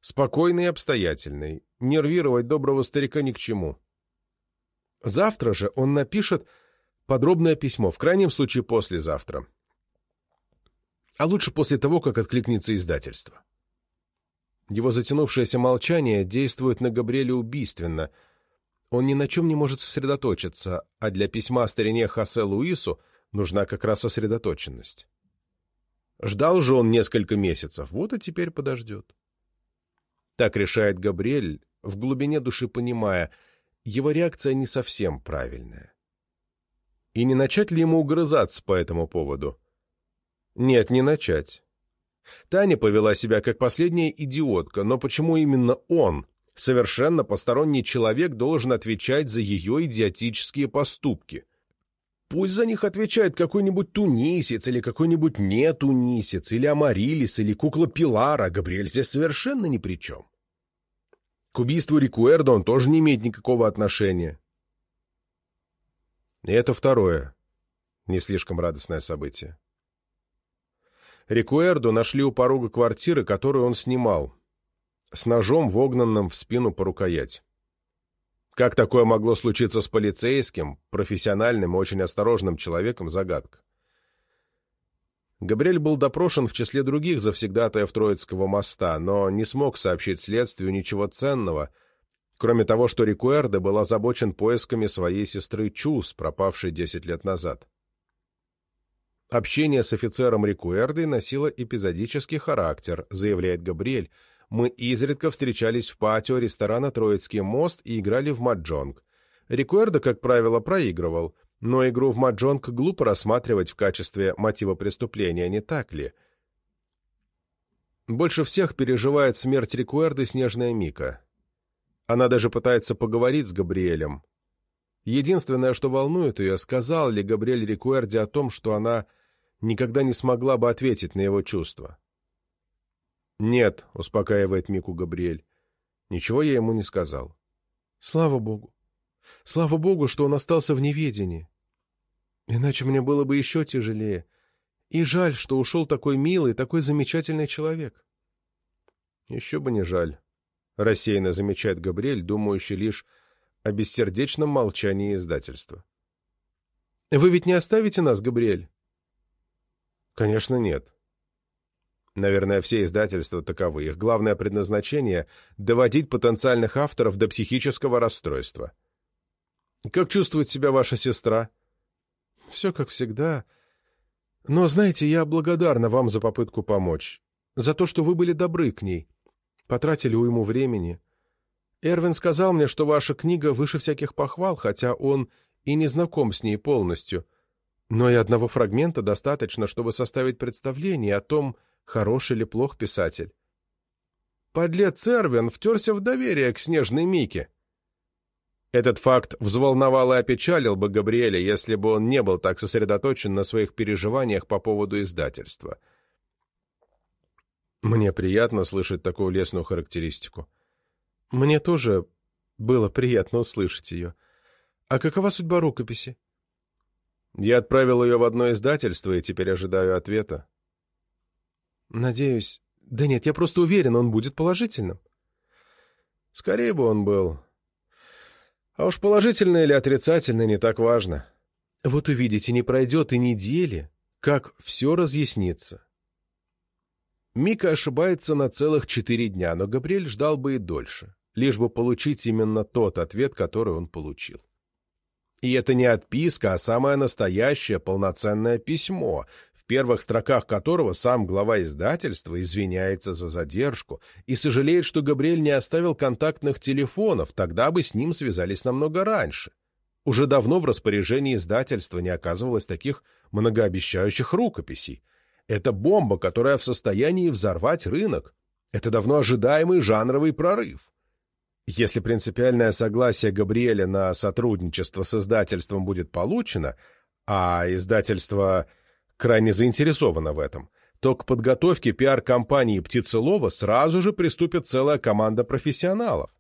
Спокойный и обстоятельный. Нервировать доброго старика ни к чему. Завтра же он напишет подробное письмо, в крайнем случае послезавтра. А лучше после того, как откликнется издательство. Его затянувшееся молчание действует на Габриэля убийственно. Он ни на чем не может сосредоточиться, а для письма старине Хосе Луису нужна как раз сосредоточенность. Ждал же он несколько месяцев, вот и теперь подождет. Так решает Габриэль, в глубине души понимая, его реакция не совсем правильная. И не начать ли ему угрызаться по этому поводу? Нет, не начать. Таня повела себя как последняя идиотка, но почему именно он, совершенно посторонний человек, должен отвечать за ее идиотические поступки? Пусть за них отвечает какой-нибудь тунисец или какой-нибудь не тунисец, или Амарилис, или кукла Пилара. Габриэль здесь совершенно ни при чем. К убийству Рикуэрдо он тоже не имеет никакого отношения. И это второе, не слишком радостное событие. Рикуэрду нашли у порога квартиры, которую он снимал, с ножом, вогнанным в спину по рукоять. Как такое могло случиться с полицейским, профессиональным и очень осторожным человеком, загадка. Габриэль был допрошен в числе других завсегдатаев Троицкого моста, но не смог сообщить следствию ничего ценного, кроме того, что Рикуэрде был озабочен поисками своей сестры Чус, пропавшей десять лет назад. Общение с офицером Рикуэрдой носило эпизодический характер, заявляет Габриэль, мы изредка встречались в патио ресторана «Троицкий мост» и играли в маджонг. Рикуэрдо, как правило, проигрывал, но игру в маджонг глупо рассматривать в качестве мотива преступления, не так ли? Больше всех переживает смерть Рикуэрды снежная Мика. Она даже пытается поговорить с Габриэлем. Единственное, что волнует ее, сказал ли Габриэль Рикуэрде о том, что она никогда не смогла бы ответить на его чувства. «Нет», — успокаивает Мику Габриэль. Ничего я ему не сказал. «Слава Богу! Слава Богу, что он остался в неведении. Иначе мне было бы еще тяжелее. И жаль, что ушел такой милый, такой замечательный человек». «Еще бы не жаль», — рассеянно замечает Габриэль, думающий лишь о бессердечном молчании издательства. «Вы ведь не оставите нас, Габриэль?» «Конечно, нет. Наверное, все издательства таковы. Их главное предназначение — доводить потенциальных авторов до психического расстройства. Как чувствует себя ваша сестра? Все как всегда. Но, знаете, я благодарна вам за попытку помочь. За то, что вы были добры к ней. Потратили уйму времени. Эрвин сказал мне, что ваша книга выше всяких похвал, хотя он и не знаком с ней полностью. Но и одного фрагмента достаточно, чтобы составить представление о том, хороший или плох писатель. Подлец Эрвин втерся в доверие к снежной Мике. Этот факт взволновал и опечалил бы Габриэля, если бы он не был так сосредоточен на своих переживаниях по поводу издательства. Мне приятно слышать такую лесную характеристику. Мне тоже было приятно услышать ее. А какова судьба рукописи? Я отправил ее в одно издательство и теперь ожидаю ответа. Надеюсь... Да нет, я просто уверен, он будет положительным. Скорее бы он был. А уж положительный или отрицательный не так важно. Вот увидите, не пройдет и недели, как все разъяснится. Мика ошибается на целых четыре дня, но Габриэль ждал бы и дольше, лишь бы получить именно тот ответ, который он получил. И это не отписка, а самое настоящее полноценное письмо, первых строках которого сам глава издательства извиняется за задержку и сожалеет, что Габриэль не оставил контактных телефонов, тогда бы с ним связались намного раньше. Уже давно в распоряжении издательства не оказывалось таких многообещающих рукописей. Это бомба, которая в состоянии взорвать рынок. Это давно ожидаемый жанровый прорыв. Если принципиальное согласие Габриэля на сотрудничество с издательством будет получено, а издательство крайне заинтересована в этом, то к подготовке пиар-компании «Птицелова» сразу же приступит целая команда профессионалов.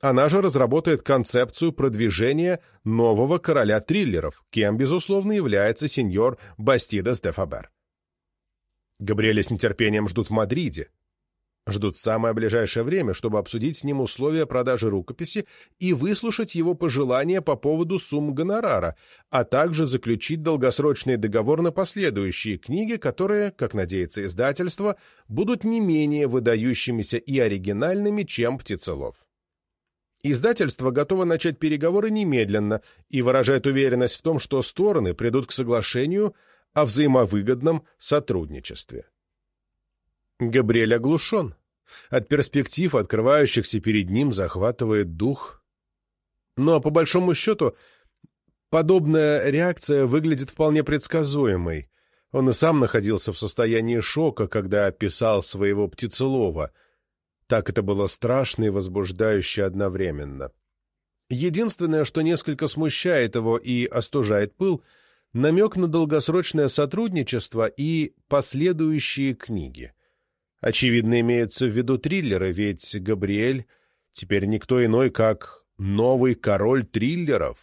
Она же разработает концепцию продвижения нового короля триллеров, кем, безусловно, является сеньор Бастидас де Фабер. Габриэля с нетерпением ждут в Мадриде, Ждут в самое ближайшее время, чтобы обсудить с ним условия продажи рукописи и выслушать его пожелания по поводу сумм гонорара, а также заключить долгосрочный договор на последующие книги, которые, как надеется издательство, будут не менее выдающимися и оригинальными, чем «Птицелов». Издательство готово начать переговоры немедленно и выражает уверенность в том, что стороны придут к соглашению о взаимовыгодном сотрудничестве. Габриэль оглушен. От перспектив, открывающихся перед ним, захватывает дух. Но, по большому счету, подобная реакция выглядит вполне предсказуемой. Он и сам находился в состоянии шока, когда писал своего птицелова. Так это было страшно и возбуждающе одновременно. Единственное, что несколько смущает его и остужает пыл, намек на долгосрочное сотрудничество и последующие книги. Очевидно, имеются в виду триллеры, ведь Габриэль теперь никто иной, как новый король триллеров.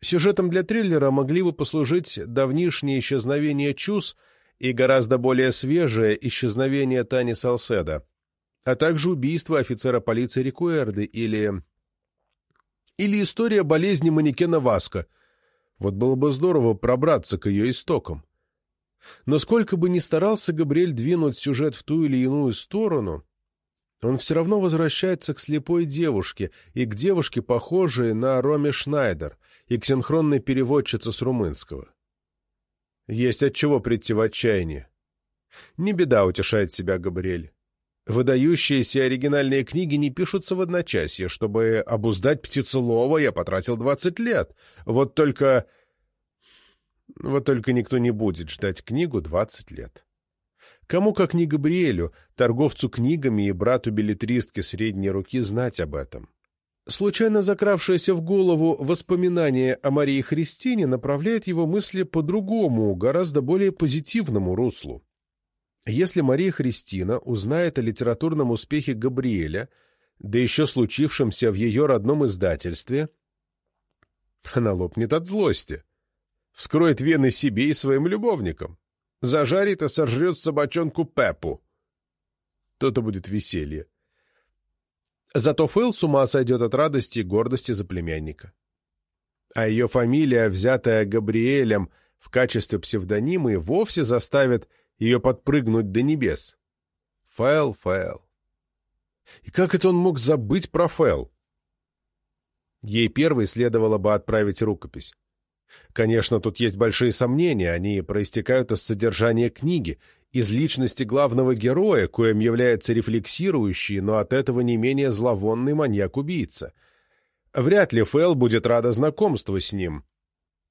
Сюжетом для триллера могли бы послужить давнишнее исчезновение Чус и гораздо более свежее исчезновение Тани Салседа, а также убийство офицера полиции Рикуэрды или... Или история болезни манекена Васка. Вот было бы здорово пробраться к ее истокам. Но сколько бы ни старался Габриэль двинуть сюжет в ту или иную сторону, он все равно возвращается к слепой девушке и к девушке, похожей на Роме Шнайдер, и к синхронной переводчице с румынского. Есть от чего прийти в отчаяние. Не беда, утешает себя Габриэль. Выдающиеся оригинальные книги не пишутся в одночасье. Чтобы обуздать птицелова, я потратил двадцать лет. Вот только... Вот только никто не будет ждать книгу двадцать лет. Кому, как не Габриэлю, торговцу книгами и брату билетристки средней руки, знать об этом? Случайно закравшееся в голову воспоминание о Марии Христине направляет его мысли по другому, гораздо более позитивному руслу. Если Мария Христина узнает о литературном успехе Габриэля, да еще случившемся в ее родном издательстве, она лопнет от злости, вскроет вены себе и своим любовникам, зажарит и сожрет собачонку Пеппу. То-то будет веселье. Зато Фэл с ума сойдет от радости и гордости за племянника. А ее фамилия, взятая Габриэлем в качестве псевдонима, и вовсе заставит ее подпрыгнуть до небес. Фэл, Фэл. И как это он мог забыть про Фэл? Ей первой следовало бы отправить рукопись. Конечно, тут есть большие сомнения, они проистекают из содержания книги, из личности главного героя, коим является рефлексирующий, но от этого не менее зловонный маньяк-убийца. Вряд ли Фэл будет рада знакомству с ним.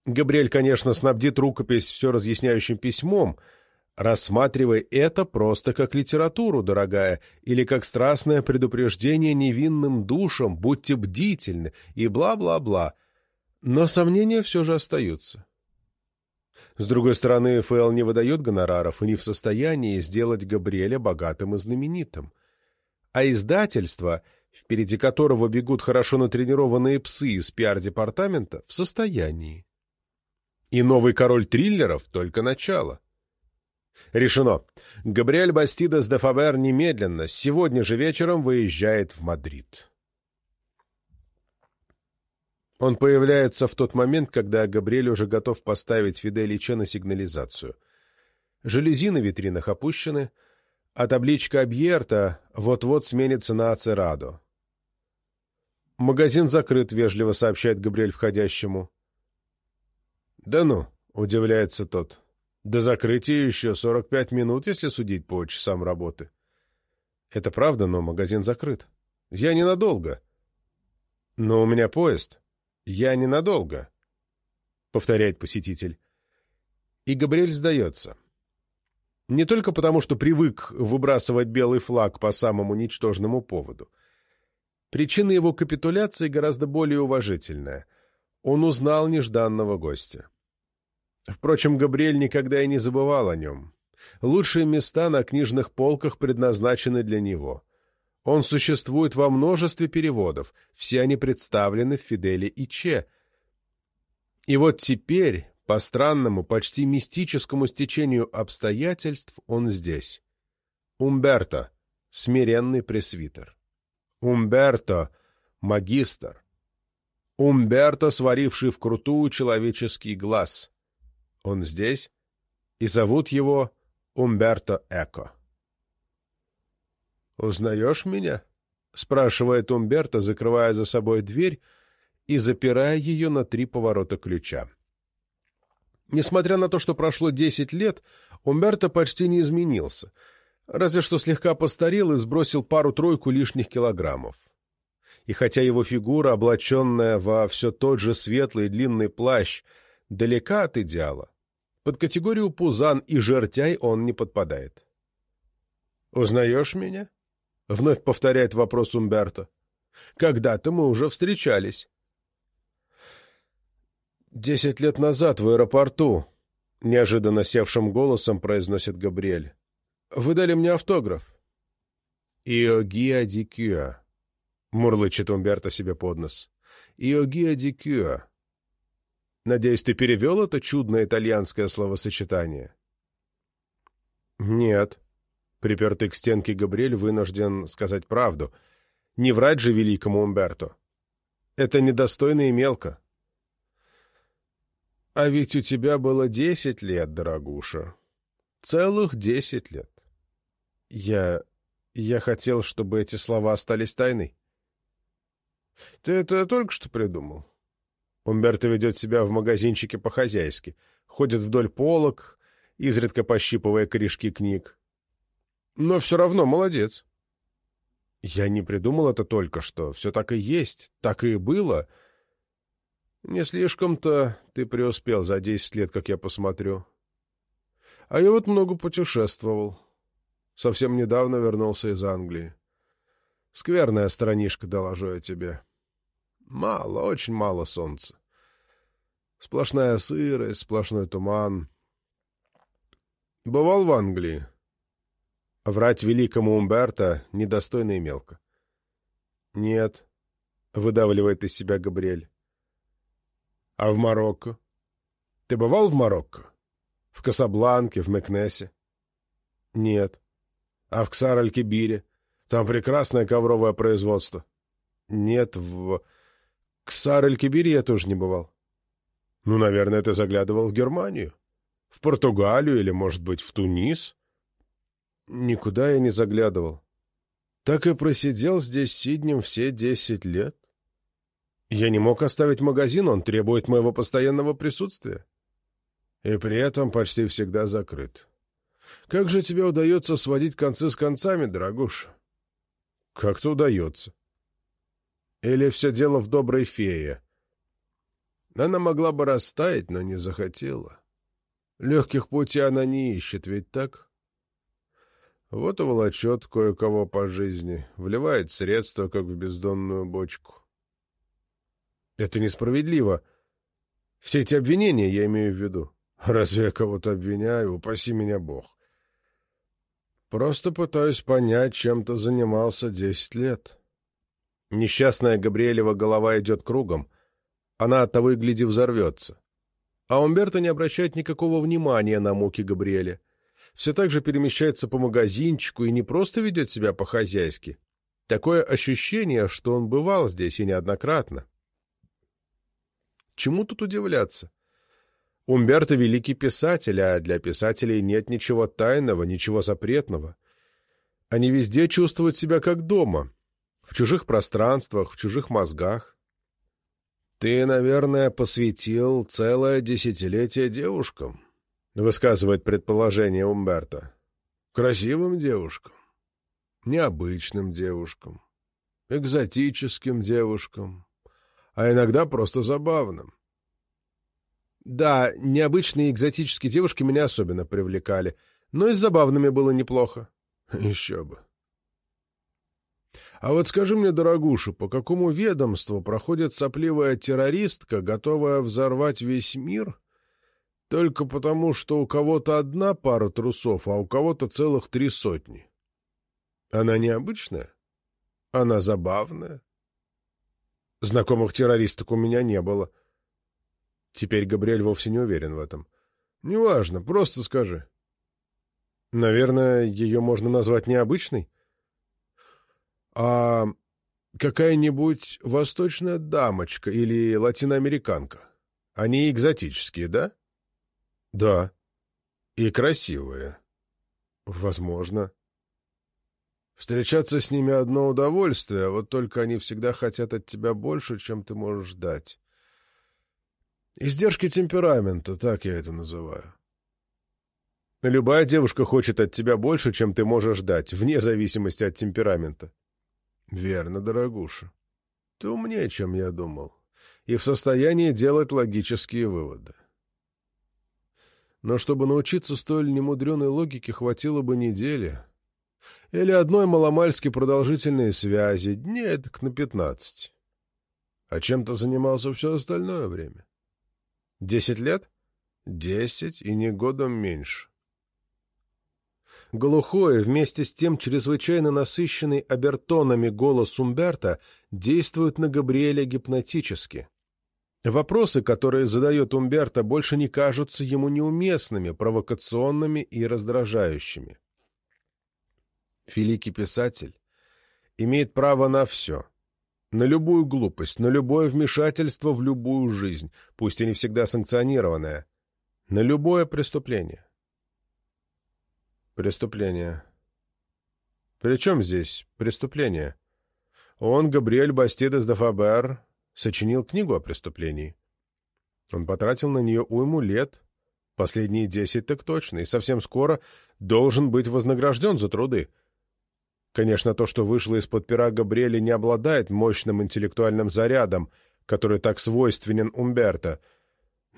Габриэль, конечно, снабдит рукопись все разъясняющим письмом, рассматривая это просто как литературу, дорогая, или как страстное предупреждение невинным душам, будьте бдительны, и бла-бла-бла. Но сомнения все же остаются. С другой стороны, ФЛ не выдает гонораров и не в состоянии сделать Габриэля богатым и знаменитым. А издательство, впереди которого бегут хорошо натренированные псы из пиар-департамента, в состоянии. И новый король триллеров — только начало. Решено. Габриэль Бастидес де Фабер немедленно, сегодня же вечером выезжает в Мадрид. Он появляется в тот момент, когда Габриэль уже готов поставить Фиделича на сигнализацию. Желези на витринах опущены, а табличка Абьерта вот-вот сменится на Ацерадо. «Магазин закрыт», — вежливо сообщает Габриэль входящему. «Да ну», — удивляется тот. «До закрытия еще сорок пять минут, если судить по часам работы». «Это правда, но магазин закрыт. Я ненадолго». «Но у меня поезд». «Я ненадолго», — повторяет посетитель. И Габриэль сдается. Не только потому, что привык выбрасывать белый флаг по самому ничтожному поводу. Причина его капитуляции гораздо более уважительная. Он узнал нежданного гостя. Впрочем, Габриэль никогда и не забывал о нем. Лучшие места на книжных полках предназначены для него. Он существует во множестве переводов, все они представлены в Фиделе и Че. И вот теперь, по странному, почти мистическому стечению обстоятельств, он здесь. Умберто, смиренный пресвитер. Умберто, магистр. Умберто, сваривший вкрутую человеческий глаз. Он здесь, и зовут его Умберто Эко. «Узнаешь меня?» — спрашивает Умберто, закрывая за собой дверь и запирая ее на три поворота ключа. Несмотря на то, что прошло десять лет, Умберто почти не изменился, разве что слегка постарел и сбросил пару-тройку лишних килограммов. И хотя его фигура, облаченная во все тот же светлый длинный плащ, далека от идеала, под категорию пузан и жертяй он не подпадает. «Узнаешь меня?» — вновь повторяет вопрос Умберто. «Когда-то мы уже встречались». «Десять лет назад в аэропорту», — неожиданно севшим голосом произносит Габриэль. «Вы дали мне автограф». «Иогиа ди Кюа», — мурлычет Умберто себе под нос. «Иогиа ди Кюа». Надеюсь, ты перевел это чудное итальянское словосочетание? Нет. Припертый к стенке Габриэль вынужден сказать правду. Не врать же великому Умберто. Это недостойно и мелко. А ведь у тебя было десять лет, дорогуша. Целых десять лет. Я... я хотел, чтобы эти слова остались тайной. Ты это только что придумал? Умберто ведет себя в магазинчике по-хозяйски. Ходит вдоль полок, изредка пощипывая корешки книг. Но все равно молодец. Я не придумал это только что. Все так и есть, так и было. Не слишком-то ты преуспел за десять лет, как я посмотрю. А я вот много путешествовал. Совсем недавно вернулся из Англии. Скверная странишка, доложу я тебе. Мало, очень мало солнца. Сплошная сырость, сплошной туман. Бывал в Англии. Врать великому Умберто недостойно и мелко. Нет, выдавливает из себя Габриэль. А в Марокко? Ты бывал в Марокко? В Касабланке, в Мекнесе? Нет. А в Ксар-Аль-Кибире? Там прекрасное ковровое производство. Нет, в Ксар-Аль-Кибире я тоже не бывал. Ну, наверное, ты заглядывал в Германию. В Португалию или, может быть, в Тунис? Никуда я не заглядывал. Так и просидел здесь сиднем все десять лет. Я не мог оставить магазин, он требует моего постоянного присутствия. И при этом почти всегда закрыт. Как же тебе удается сводить концы с концами, дорогуша? Как-то удается. Или все дело в доброй фее? Она могла бы растаять, но не захотела. Легких путей она не ищет, ведь так? Вот и волочет кое-кого по жизни, вливает средства, как в бездонную бочку. Это несправедливо. Все эти обвинения я имею в виду. Разве я кого-то обвиняю? Упаси меня Бог. Просто пытаюсь понять, чем ты занимался десять лет. Несчастная Габриэлева голова идет кругом. Она от того и гляди взорвется. А Умберто не обращает никакого внимания на муки Габриэля. Все так же перемещается по магазинчику и не просто ведет себя по-хозяйски. Такое ощущение, что он бывал здесь и неоднократно. Чему тут удивляться? Умберто — великий писатель, а для писателей нет ничего тайного, ничего запретного. Они везде чувствуют себя как дома, в чужих пространствах, в чужих мозгах. «Ты, наверное, посвятил целое десятилетие девушкам», — высказывает предположение Умберто. «Красивым девушкам, необычным девушкам, экзотическим девушкам, а иногда просто забавным. Да, необычные экзотические девушки меня особенно привлекали, но и с забавными было неплохо. Еще бы. А вот скажи мне, дорогуша, по какому ведомству проходит сопливая террористка, готовая взорвать весь мир, только потому, что у кого-то одна пара трусов, а у кого-то целых три сотни? Она необычная? Она забавная? Знакомых террористок у меня не было. Теперь Габриэль вовсе не уверен в этом. Неважно, просто скажи. Наверное, ее можно назвать необычной? А какая-нибудь восточная дамочка или латиноамериканка? Они экзотические, да? Да. И красивые. Возможно. Встречаться с ними одно удовольствие, а вот только они всегда хотят от тебя больше, чем ты можешь дать. Издержки темперамента, так я это называю. Любая девушка хочет от тебя больше, чем ты можешь дать, вне зависимости от темперамента. Верно, дорогуша. Ты умнее, чем я думал, и в состоянии делать логические выводы. Но чтобы научиться столь немудреной логике, хватило бы недели — или одной маломальски продолжительной связи, дней так на пятнадцать. А чем-то занимался все остальное время. Десять лет? Десять и не годом меньше. Глухой, вместе с тем чрезвычайно насыщенный обертонами голос Умберта действует на Габриэля гипнотически. Вопросы, которые задает Умберто, больше не кажутся ему неуместными, провокационными и раздражающими. Великий писатель имеет право на все. На любую глупость, на любое вмешательство в любую жизнь, пусть и не всегда санкционированное, на любое преступление. Преступление. При чем здесь преступление? Он, Габриэль Бастидес де Фабер, сочинил книгу о преступлении. Он потратил на нее уйму лет, последние десять так точно, и совсем скоро должен быть вознагражден за труды. Конечно, то, что вышло из-под пера Габриэля, не обладает мощным интеллектуальным зарядом, который так свойственен Умберто,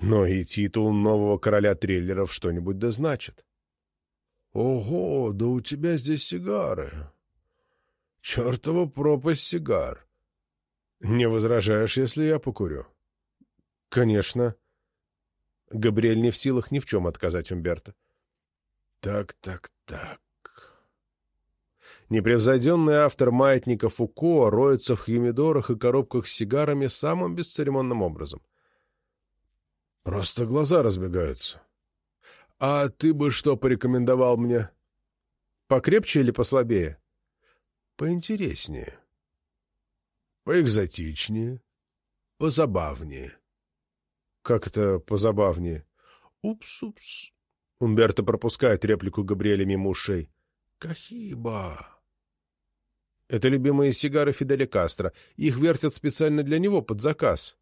но и титул нового короля триллеров что-нибудь да значит. — Ого, да у тебя здесь сигары. Чертова пропасть сигар. Не возражаешь, если я покурю? — Конечно. Габриэль не в силах ни в чем отказать Умберто. — Так, так, так. Непревзойденный автор маятника Фуко роется в хюмидорах и коробках с сигарами самым бесцеремонным образом. Просто глаза разбегаются. А ты бы что порекомендовал мне? Покрепче или послабее? Поинтереснее. Поэкзотичнее. Позабавнее. Как это позабавнее? Упс-упс. Умберто пропускает реплику Габриэля мимо ушей. Кахиба. Это любимые сигары Фиделя Кастро. Их вертят специально для него, под заказ.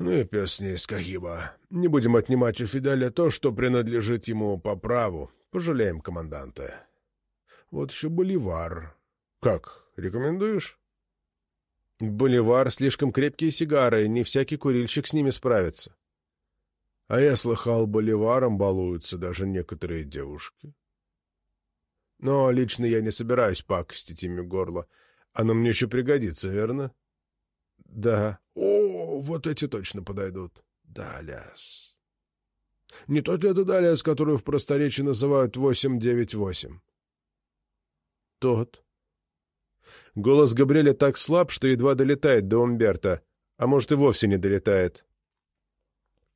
Ну и пес с ней, Скахиба. Не будем отнимать у Фиделя то, что принадлежит ему по праву. Пожалеем команданта. Вот еще Боливар. Как, рекомендуешь? Боливар — слишком крепкие сигары, не всякий курильщик с ними справится. А я слыхал, Боливаром балуются даже некоторые девушки. Но лично я не собираюсь пакостить ими горло. Оно мне еще пригодится, верно? Да. О, вот эти точно подойдут. Даляс. Не тот ли это Даляс, которую в просторечии называют 898? Тот. Голос Габриэля так слаб, что едва долетает до Умберта, а может и вовсе не долетает.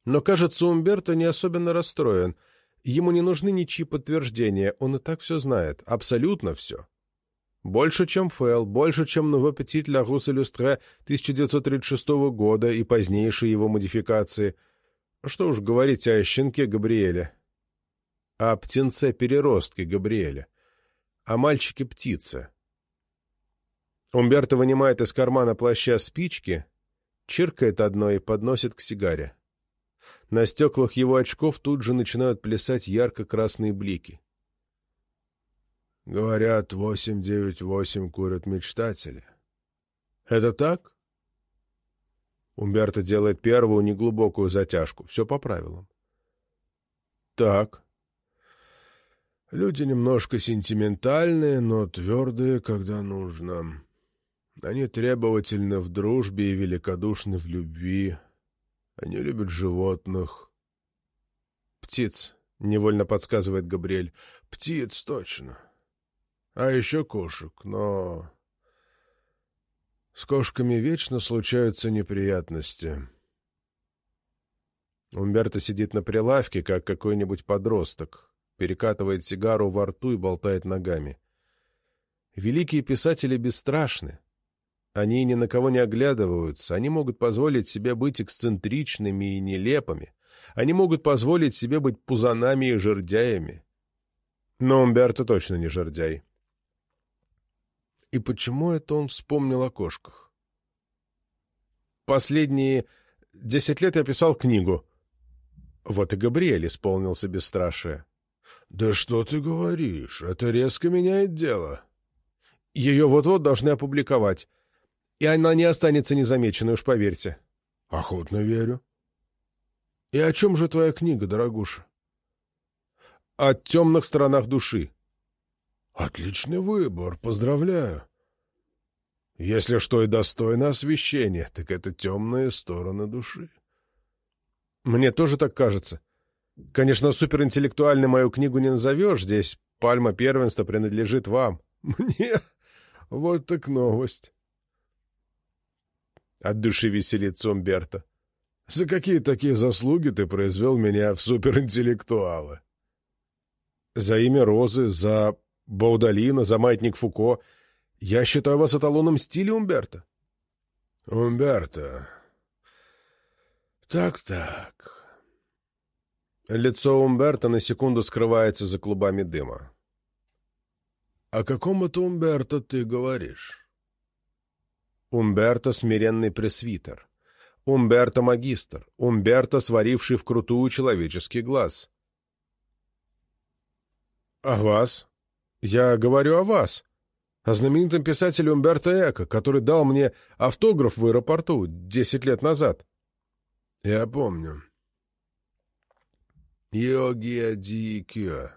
Но, кажется, Умберто не особенно расстроен — Ему не нужны ничьи подтверждения, он и так все знает, абсолютно все. Больше, чем Фэл, больше, чем Nouveau Petit La Rousse Illustré 1936 года и позднейшие его модификации. Что уж говорить о щенке Габриэле. О птенце-переростке Габриэля. О мальчике-птице. Умберто вынимает из кармана плаща спички, чиркает одной и подносит к сигаре. На стеклах его очков тут же начинают плясать ярко-красные блики. Говорят, восемь девять восемь курят мечтатели. Это так? Умберто делает первую неглубокую затяжку. Все по правилам. Так. Люди немножко сентиментальные, но твердые, когда нужно. Они требовательны в дружбе и великодушны в любви. Они любят животных. Птиц, — невольно подсказывает Габриэль. Птиц, точно. А еще кошек, но... С кошками вечно случаются неприятности. Умберто сидит на прилавке, как какой-нибудь подросток, перекатывает сигару во рту и болтает ногами. Великие писатели бесстрашны. Они ни на кого не оглядываются, они могут позволить себе быть эксцентричными и нелепыми, они могут позволить себе быть пузанами и жердяями. Но Умберто точно не жердяй. И почему это он вспомнил о кошках? Последние десять лет я писал книгу. Вот и Габриэль исполнился бесстрашие. — Да что ты говоришь? Это резко меняет дело. Ее вот-вот должны опубликовать и она не останется незамеченной, уж поверьте. — Охотно верю. — И о чем же твоя книга, дорогуша? — О темных сторонах души. — Отличный выбор, поздравляю. Если что и достойно освещения, так это темные стороны души. Мне тоже так кажется. Конечно, суперинтеллектуальной мою книгу не назовешь, здесь пальма первенства принадлежит вам. [LAUGHS] Мне? Вот так новость. От души веселится Умберто. За какие такие заслуги ты произвел меня в суперинтеллектуала? За имя Розы, за Баудалина, за маятник Фуко. Я считаю вас эталоном стиля Умберто. Умберто. Так-так. Лицо Умберто на секунду скрывается за клубами дыма. «О каком это Умберто ты говоришь?» Умберто — смиренный пресвитер. Умберто — магистр. Умберто — сваривший вкрутую человеческий глаз. «О вас? Я говорю о вас. О знаменитом писателе Умберто Эко, который дал мне автограф в аэропорту десять лет назад». «Я помню. Йогия Дикио.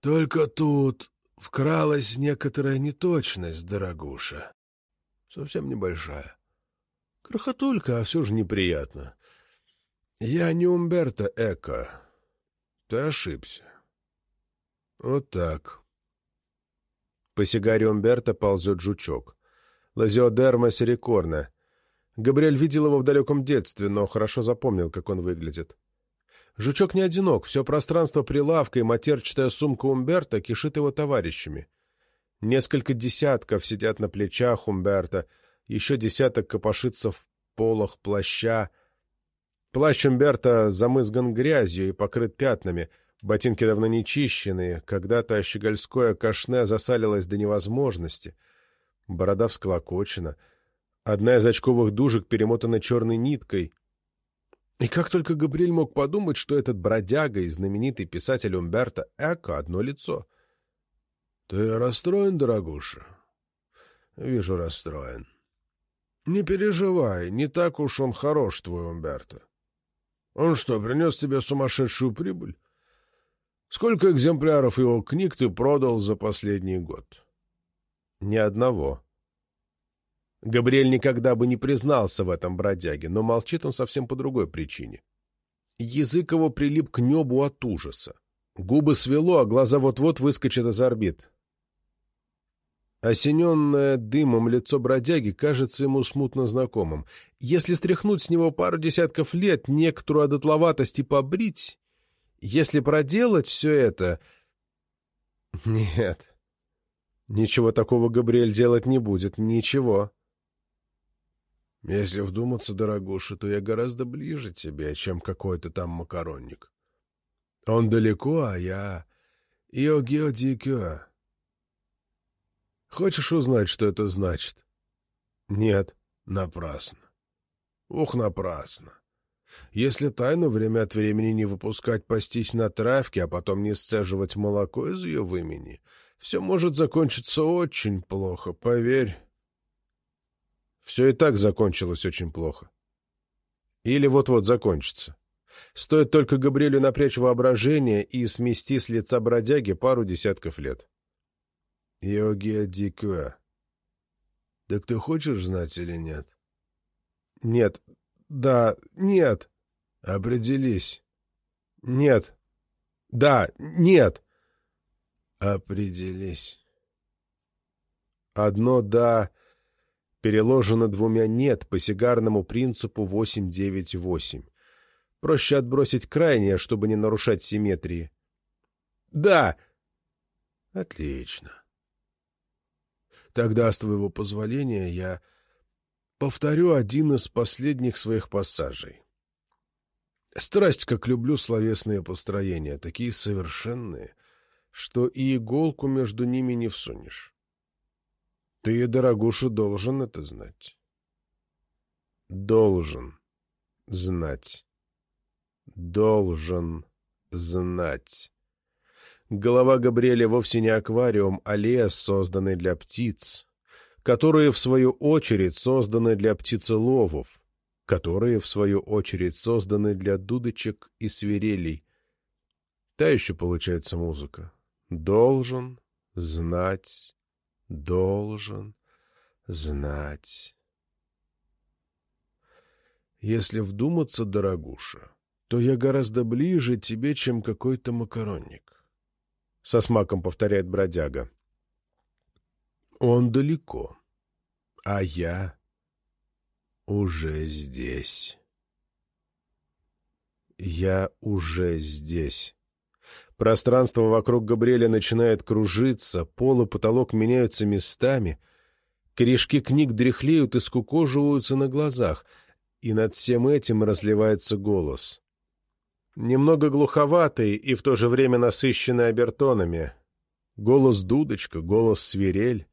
Только тут вкралась некоторая неточность, дорогуша. Совсем небольшая. Крохотулька, а все же неприятно. Я не Умберто Эко. Ты ошибся. Вот так. По сигаре Умберто ползет жучок. Лазиодерма серикорна. Габриэль видел его в далеком детстве, но хорошо запомнил, как он выглядит. Жучок не одинок, все пространство прилавка и матерчатая сумка Умберта кишит его товарищами. Несколько десятков сидят на плечах Умберта, еще десяток копошится в полах плаща. Плащ Умберта замызган грязью и покрыт пятнами, ботинки давно не чищенные, когда-то щегольское кашне засалилось до невозможности. Борода всклокочена. Одна из очковых дужек перемотана черной ниткой, и как только Габриэль мог подумать, что этот бродяга и знаменитый писатель Умберто Эко — одно лицо. — Ты расстроен, дорогуша? — Вижу, расстроен. — Не переживай, не так уж он хорош, твой Умберто. Он что, принес тебе сумасшедшую прибыль? Сколько экземпляров его книг ты продал за последний год? — Ни одного. Габриэль никогда бы не признался в этом бродяге, но молчит он совсем по другой причине. Язык его прилип к небу от ужаса. Губы свело, а глаза вот-вот выскочат из орбит. Осененное дымом лицо бродяги кажется ему смутно знакомым. Если стряхнуть с него пару десятков лет, некоторую одотловатость и побрить, если проделать все это... Нет, ничего такого Габриэль делать не будет, ничего. Если вдуматься, дорогуша, то я гораздо ближе тебе, чем какой-то там макаронник. Он далеко, а я... Ио-гео-дикё. Хочешь узнать, что это значит? Нет. Напрасно. Ух, напрасно. Если тайну время от времени не выпускать пастись на травке, а потом не сцеживать молоко из ее вымени, все может закончиться очень плохо, поверь. Все и так закончилось очень плохо. Или вот-вот закончится. Стоит только Габриэлю напрячь воображение и смести с лица бродяги пару десятков лет. Йогия Диква. Так ты хочешь знать или нет? Нет. Да. Нет. Определись. Нет. Да. Нет. Определись. Одно «да» переложено двумя «нет» по сигарному принципу 8-9-8. Проще отбросить крайнее, чтобы не нарушать симметрии. «Да!» «Отлично. Тогда, с твоего позволения, я повторю один из последних своих пассажей. Страсть, как люблю словесные построения, такие совершенные, что и иголку между ними не всунешь. Ты, дорогуша, должен это знать. Должен знать. Должен знать. Голова Габриэля вовсе не аквариум, а лес, созданный для птиц, которые, в свою очередь, созданы для птицеловов, которые, в свою очередь, созданы для дудочек и свирелей. Та еще получается музыка. Должен знать должен знать. Если вдуматься, дорогуша, то я гораздо ближе тебе, чем какой-то макаронник. Со смаком повторяет бродяга. Он далеко, а я уже здесь. Я уже здесь. Пространство вокруг Габриэля начинает кружиться, пол и потолок меняются местами, корешки книг дряхлеют и скукоживаются на глазах, и над всем этим разливается голос. Немного глуховатый и в то же время насыщенный обертонами. Голос дудочка, голос свирель.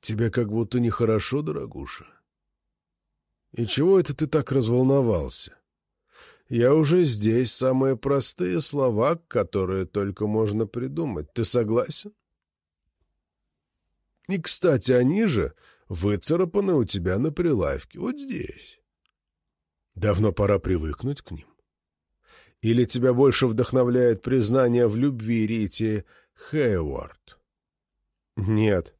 Тебе как будто нехорошо, дорогуша. И чего это ты так разволновался? Я уже здесь самые простые слова, которые только можно придумать. Ты согласен? И, кстати, они же выцарапаны у тебя на прилавке, вот здесь. Давно пора привыкнуть к ним. Или тебя больше вдохновляет признание в любви Рити Хейвард? Нет.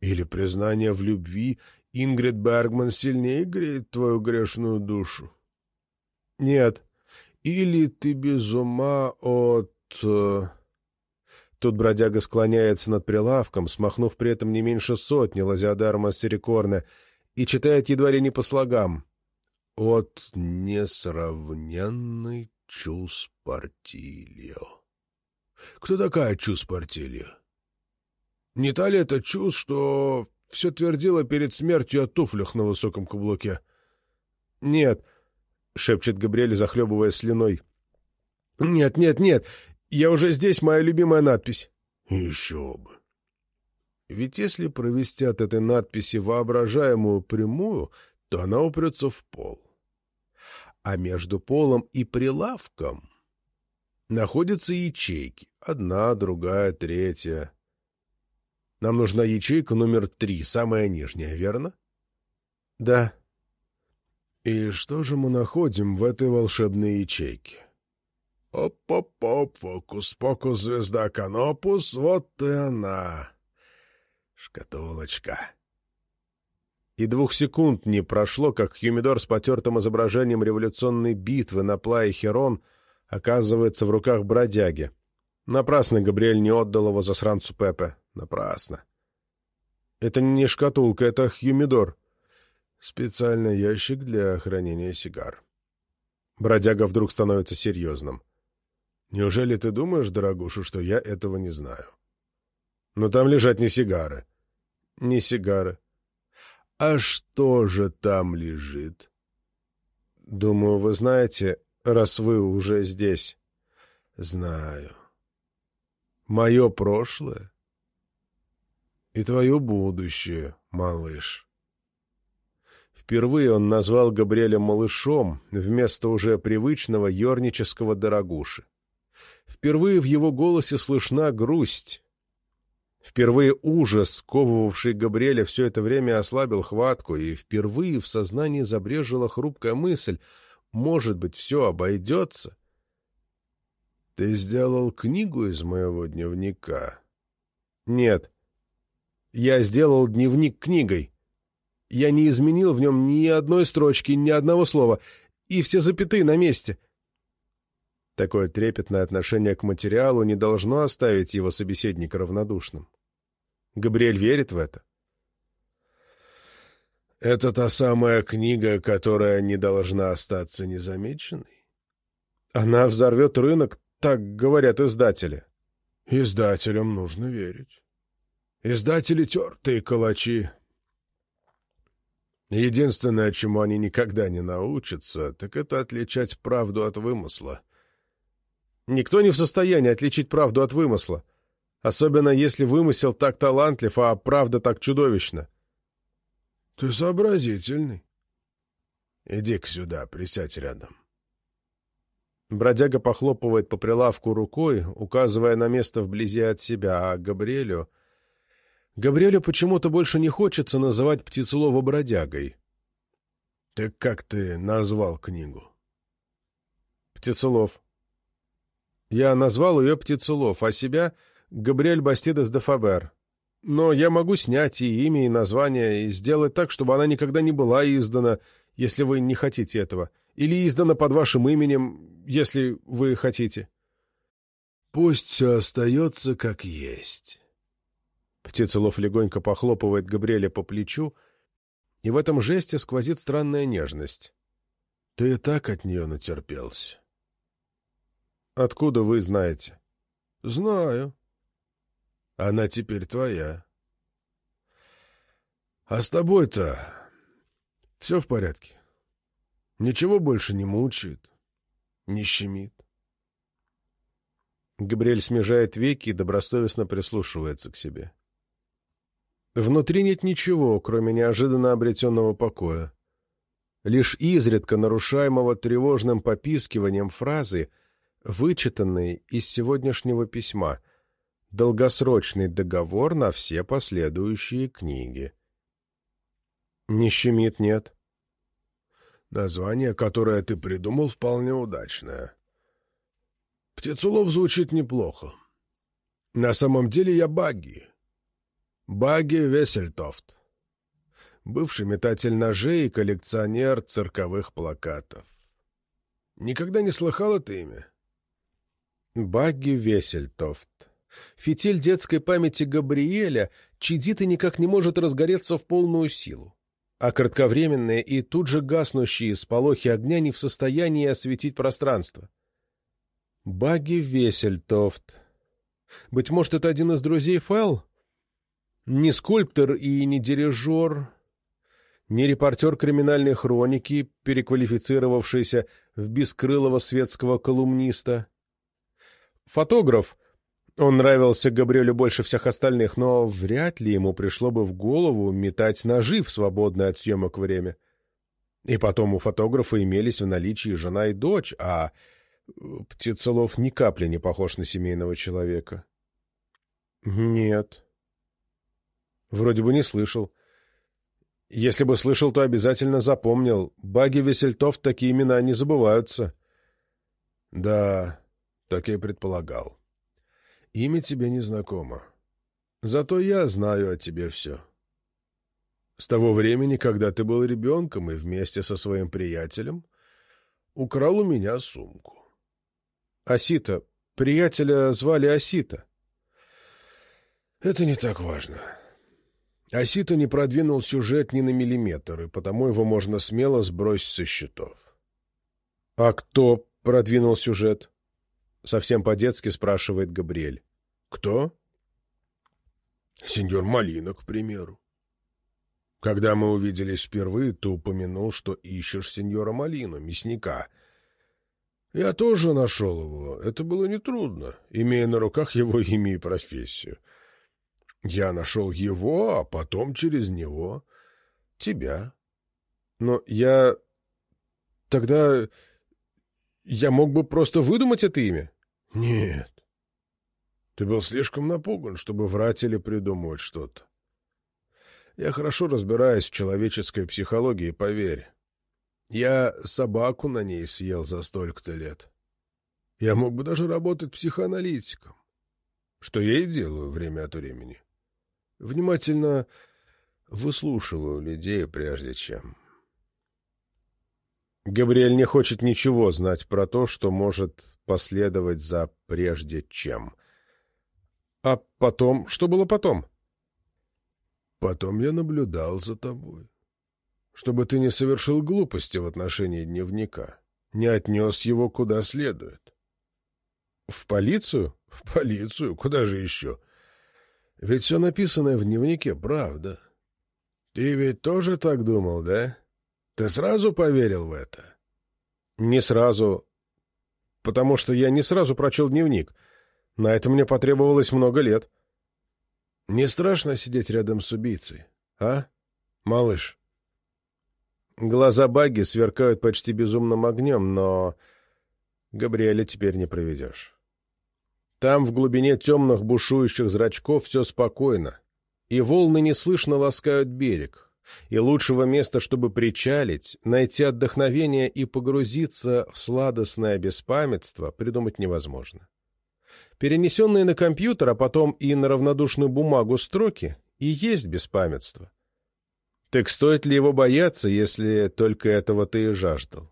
Или признание в любви Ингрид Бергман сильнее греет твою грешную душу? Нет. Или ты без ума от... Э, Тут бродяга склоняется над прилавком, смахнув при этом не меньше сотни лазиодарма Серикорна, и читает едва ли не по слогам. «От несравненный Чус Портильо». Кто такая Чус Портильо? Не та ли это Чус, что все твердила перед смертью о туфлях на высоком каблуке? — Нет, — шепчет Габриэль, захлебывая слюной. — Нет, нет, нет, я уже здесь, моя любимая надпись. — Еще бы. Ведь если провести от этой надписи воображаемую прямую, то она упрется в пол. А между полом и прилавком находятся ячейки. Одна, другая, третья. Нам нужна ячейка номер три, самая нижняя, верно? — Да. — И что же мы находим в этой волшебной ячейке? Оп-оп-оп, фокус-покус, звезда Канопус, вот и она. Шкатулочка. И двух секунд не прошло, как Хюмидор с потертым изображением революционной битвы на плае Херон оказывается в руках бродяги. Напрасно Габриэль не отдал его засранцу Пепе. Напрасно. Это не шкатулка, это Хюмидор. Специальный ящик для хранения сигар. Бродяга вдруг становится серьезным. Неужели ты думаешь, дорогуша, что я этого не знаю? Но там лежат не сигары. Не сигары. А что же там лежит? Думаю, вы знаете, раз вы уже здесь. Знаю. Мое прошлое и твое будущее, малыш. Впервые он назвал Габриэля малышом вместо уже привычного ернического дорогуши. Впервые в его голосе слышна грусть. Впервые ужас, сковывавший Габриэля все это время, ослабил хватку, и впервые в сознании забрежила хрупкая мысль «Может быть, все обойдется?» «Ты сделал книгу из моего дневника?» «Нет. Я сделал дневник книгой. Я не изменил в нем ни одной строчки, ни одного слова, и все запятые на месте». Такое трепетное отношение к материалу не должно оставить его собеседника равнодушным. Габриэль верит в это. Это та самая книга, которая не должна остаться незамеченной? Она взорвет рынок, так говорят издатели. Издателям нужно верить. Издатели тертые калачи. Единственное, чему они никогда не научатся, так это отличать правду от вымысла. Никто не в состоянии отличить правду от вымысла, особенно если вымысел так талантлив, а правда так чудовищна. — Ты сообразительный. Иди-ка сюда, присядь рядом. Бродяга похлопывает по прилавку рукой, указывая на место вблизи от себя, а Габриэлю... Габриэлю почему-то больше не хочется называть Птицелова бродягой. — Так как ты назвал книгу? — Птицелов. Я назвал ее Птицелов, а себя — Габриэль Бастидес де Фабер. Но я могу снять и имя, и название, и сделать так, чтобы она никогда не была издана, если вы не хотите этого. Или издана под вашим именем, если вы хотите. Пусть все остается как есть. Птицелов легонько похлопывает Габриэля по плечу, и в этом жесте сквозит странная нежность. Ты и так от нее натерпелся. Откуда вы знаете? Знаю. Она теперь твоя. А с тобой-то все в порядке. Ничего больше не мучает, не щемит. Габриэль смежает веки и добросовестно прислушивается к себе. Внутри нет ничего, кроме неожиданно обретенного покоя. Лишь изредка нарушаемого тревожным попискиванием фразы, вычитанной из сегодняшнего письма «Долгосрочный договор на все последующие книги». Не щемит, нет. Название, которое ты придумал, вполне удачное. Птицелов звучит неплохо. На самом деле я Багги. Багги Весельтофт. Бывший метатель ножей и коллекционер цирковых плакатов. Никогда не слыхал это имя? Багги Весельтофт. Фитиль детской памяти Габриэля чадит и никак не может разгореться в полную силу. А кратковременные и тут же гаснущие сполохи огня не в состоянии осветить пространство. Багги Весельтофт. Быть может, это один из друзей Фэл? Не скульптор и не дирижер, не репортер криминальной хроники, переквалифицировавшийся в бескрылого светского колумниста. Фотограф. Он нравился Габриэлю больше всех остальных, но вряд ли ему пришло бы в голову метать ножи в свободное от съемок время. И потом у фотографа имелись в наличии жена и дочь, а Птицелов ни капли не похож на семейного человека. Нет, Вроде бы не слышал. Если бы слышал, то обязательно запомнил. Баги Весельтов такие имена не забываются. Да, так я и предполагал. Имя тебе не знакомо. Зато я знаю о тебе все. С того времени, когда ты был ребенком и вместе со своим приятелем украл у меня сумку. Осита. Приятеля звали Осита. Это не так важно. Осита не продвинул сюжет ни на миллиметр, и потому его можно смело сбросить со счетов. — А кто продвинул сюжет? — совсем по-детски спрашивает Габриэль. — Кто? — Сеньор Малина, к примеру. Когда мы увиделись впервые, ты упомянул, что ищешь сеньора Малину, мясника. Я тоже нашел его. Это было нетрудно, имея на руках его имя и профессию. — я нашел его, а потом через него тебя. Но я... Тогда я мог бы просто выдумать это имя? Нет. Ты был слишком напуган, чтобы врать или придумывать что-то. Я хорошо разбираюсь в человеческой психологии, поверь. Я собаку на ней съел за столько-то лет. Я мог бы даже работать психоаналитиком, что я и делаю время от времени. Внимательно выслушиваю людей, прежде чем... Габриэль не хочет ничего знать про то, что может последовать за «прежде чем». А потом... Что было потом? Потом я наблюдал за тобой. Чтобы ты не совершил глупости в отношении дневника, не отнес его куда следует. В полицию? В полицию? Куда же еще? Ведь все написанное в дневнике правда. Ты ведь тоже так думал, да? Ты сразу поверил в это? Не сразу. Потому что я не сразу прочел дневник. На это мне потребовалось много лет. Не страшно сидеть рядом с убийцей, а, малыш? Глаза Багги сверкают почти безумным огнем, но Габриэля теперь не проведешь. Там, в глубине темных бушующих зрачков, все спокойно, и волны неслышно ласкают берег, и лучшего места, чтобы причалить, найти отдохновение и погрузиться в сладостное беспамятство, придумать невозможно. Перенесенные на компьютер, а потом и на равнодушную бумагу строки, и есть беспамятство. Так стоит ли его бояться, если только этого ты и жаждал?